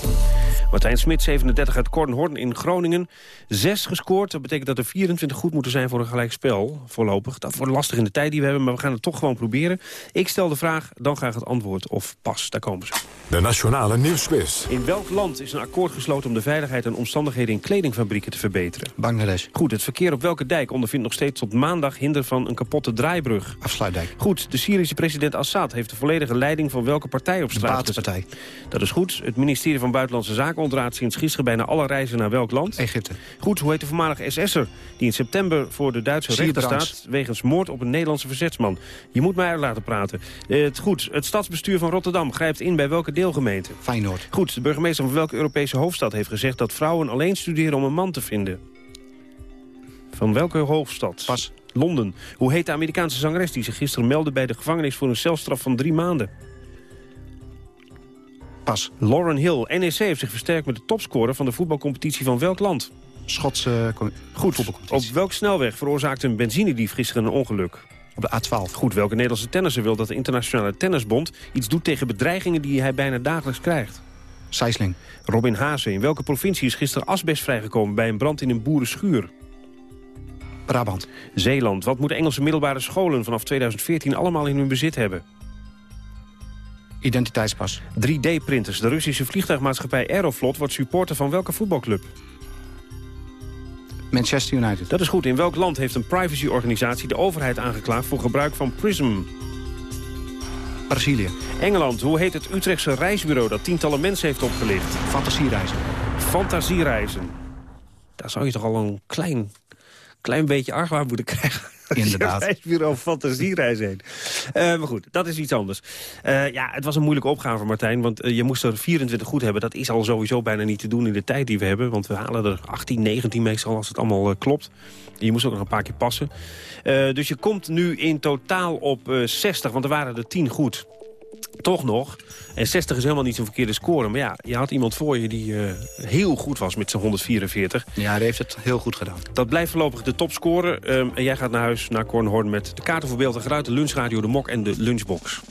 Martijn Smit, 37 uit Kornhorn in Groningen. Zes gescoord. Dat betekent dat er 24 goed moeten zijn voor een gelijk spel. Voorlopig. Dat wordt lastig in de tijd die we hebben, maar we gaan het toch gewoon proberen. Ik stel de vraag, dan graag het antwoord of pas. Daar komen ze. De Nationale Nieuwsquiz. In welk land is een akkoord gesloten om de veiligheid en omstandigheden in kledingfabrieken te verbeteren? Bangladesh. Goed, het verkeer op welke dijk ondervindt nog steeds tot maandag hinder van een kapotte draaibrug? Afsluitdijk. Goed, de Syrische president Assad heeft de volledige leiding van welke partij op straat gezet? Dat is goed. Het ministerie van Buitenlandse Zaken ontraadt sinds gisteren bijna alle reizen naar welk land? Egypte. Goed, hoe heet de voormalige SS'er die in september voor de Duitse rechter staat... wegens moord op een Nederlandse verzetsman? Je moet mij uit laten praten. Het, goed, het stadsbestuur van Rotterdam grijpt in bij welke deelgemeente? Feyenoord. Goed, de burgemeester van welke Europese hoofdstad heeft gezegd... dat vrouwen alleen studeren om een man te vinden? Van welke hoofdstad? Pas. Londen. Hoe heet de Amerikaanse zangeres die zich gisteren meldde bij de gevangenis... voor een celstraf van drie maanden? Pas. Lauren Hill. NEC heeft zich versterkt met de topscorer van de voetbalcompetitie van welk land? Schotse Goed. Op welk snelweg veroorzaakte een benzinedief gisteren een ongeluk? Op de A12. Goed. Welke Nederlandse tennisser wil dat de Internationale Tennisbond... iets doet tegen bedreigingen die hij bijna dagelijks krijgt? Sijsling. Robin Haase. In welke provincie is gisteren asbest vrijgekomen... bij een brand in een boerenschuur? Brabant. Zeeland. Wat moeten Engelse middelbare scholen vanaf 2014 allemaal in hun bezit hebben? Identiteitspas. 3D-printers. De Russische vliegtuigmaatschappij Aeroflot wordt supporter van welke voetbalclub? Manchester United. Dat is goed. In welk land heeft een privacyorganisatie de overheid aangeklaagd voor gebruik van PRISM? Brazilië. Engeland. Hoe heet het Utrechtse reisbureau dat tientallen mensen heeft opgelicht? Fantasiereizen. Fantasiereizen. Daar zou je toch al een klein, klein beetje argwaan moeten krijgen. <laughs> Inderdaad. reisbureau fantasiereis heen. Uh, maar goed, dat is iets anders. Uh, ja, het was een moeilijke opgave, Martijn. Want uh, je moest er 24 goed hebben. Dat is al sowieso bijna niet te doen in de tijd die we hebben. Want we halen er 18, 19 meestal als het allemaal klopt. Je moest ook nog een paar keer passen. dus je komt nu in totaal op 60, want er waren er 10 goed. Toch nog. En 60 is helemaal niet zo'n verkeerde score. Maar ja, je had iemand voor je die uh, heel goed was met zijn 144. Ja, die heeft het heel goed gedaan. Dat blijft voorlopig de topscorer. Um, en jij gaat naar huis, naar Kornhorn... met de kaarten voor beeld en geluid, de lunchradio, de mok en de lunchbox.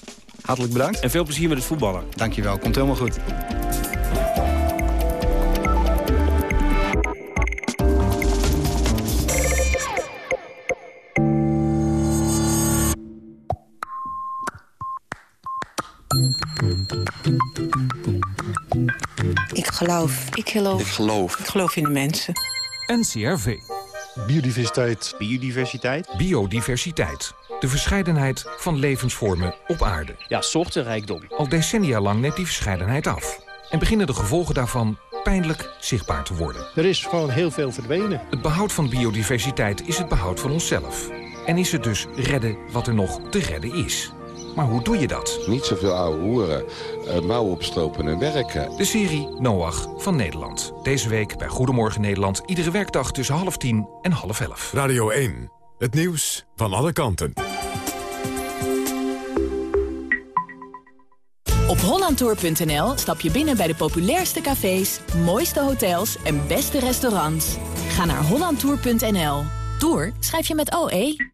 Hartelijk bedankt. En veel plezier met het voetballen. Dankjewel, komt helemaal goed. Geloof. Ik geloof. Ik geloof. Ik geloof in de mensen. NCRV. Biodiversiteit. Biodiversiteit. Biodiversiteit. De verscheidenheid van levensvormen op aarde. Ja, soortenrijkdom. Al decennia lang neemt die verscheidenheid af. En beginnen de gevolgen daarvan pijnlijk zichtbaar te worden. Er is gewoon heel veel verdwenen. Het behoud van biodiversiteit is het behoud van onszelf. En is het dus redden wat er nog te redden is. Maar hoe doe je dat? Niet zoveel ouwe hoeren, uh, mouwen opstropen en werken. De serie Noach van Nederland. Deze week bij Goedemorgen Nederland. Iedere werkdag tussen half tien en half elf. Radio 1. Het nieuws van alle kanten. Op hollandtour.nl stap je binnen bij de populairste cafés, mooiste hotels en beste restaurants. Ga naar hollandtour.nl. Tour schrijf je met OE.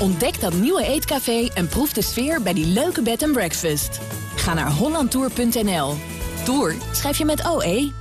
Ontdek dat nieuwe eetcafé en proef de sfeer bij die leuke bed and breakfast. Ga naar hollandtour.nl. Tour schrijf je met OE.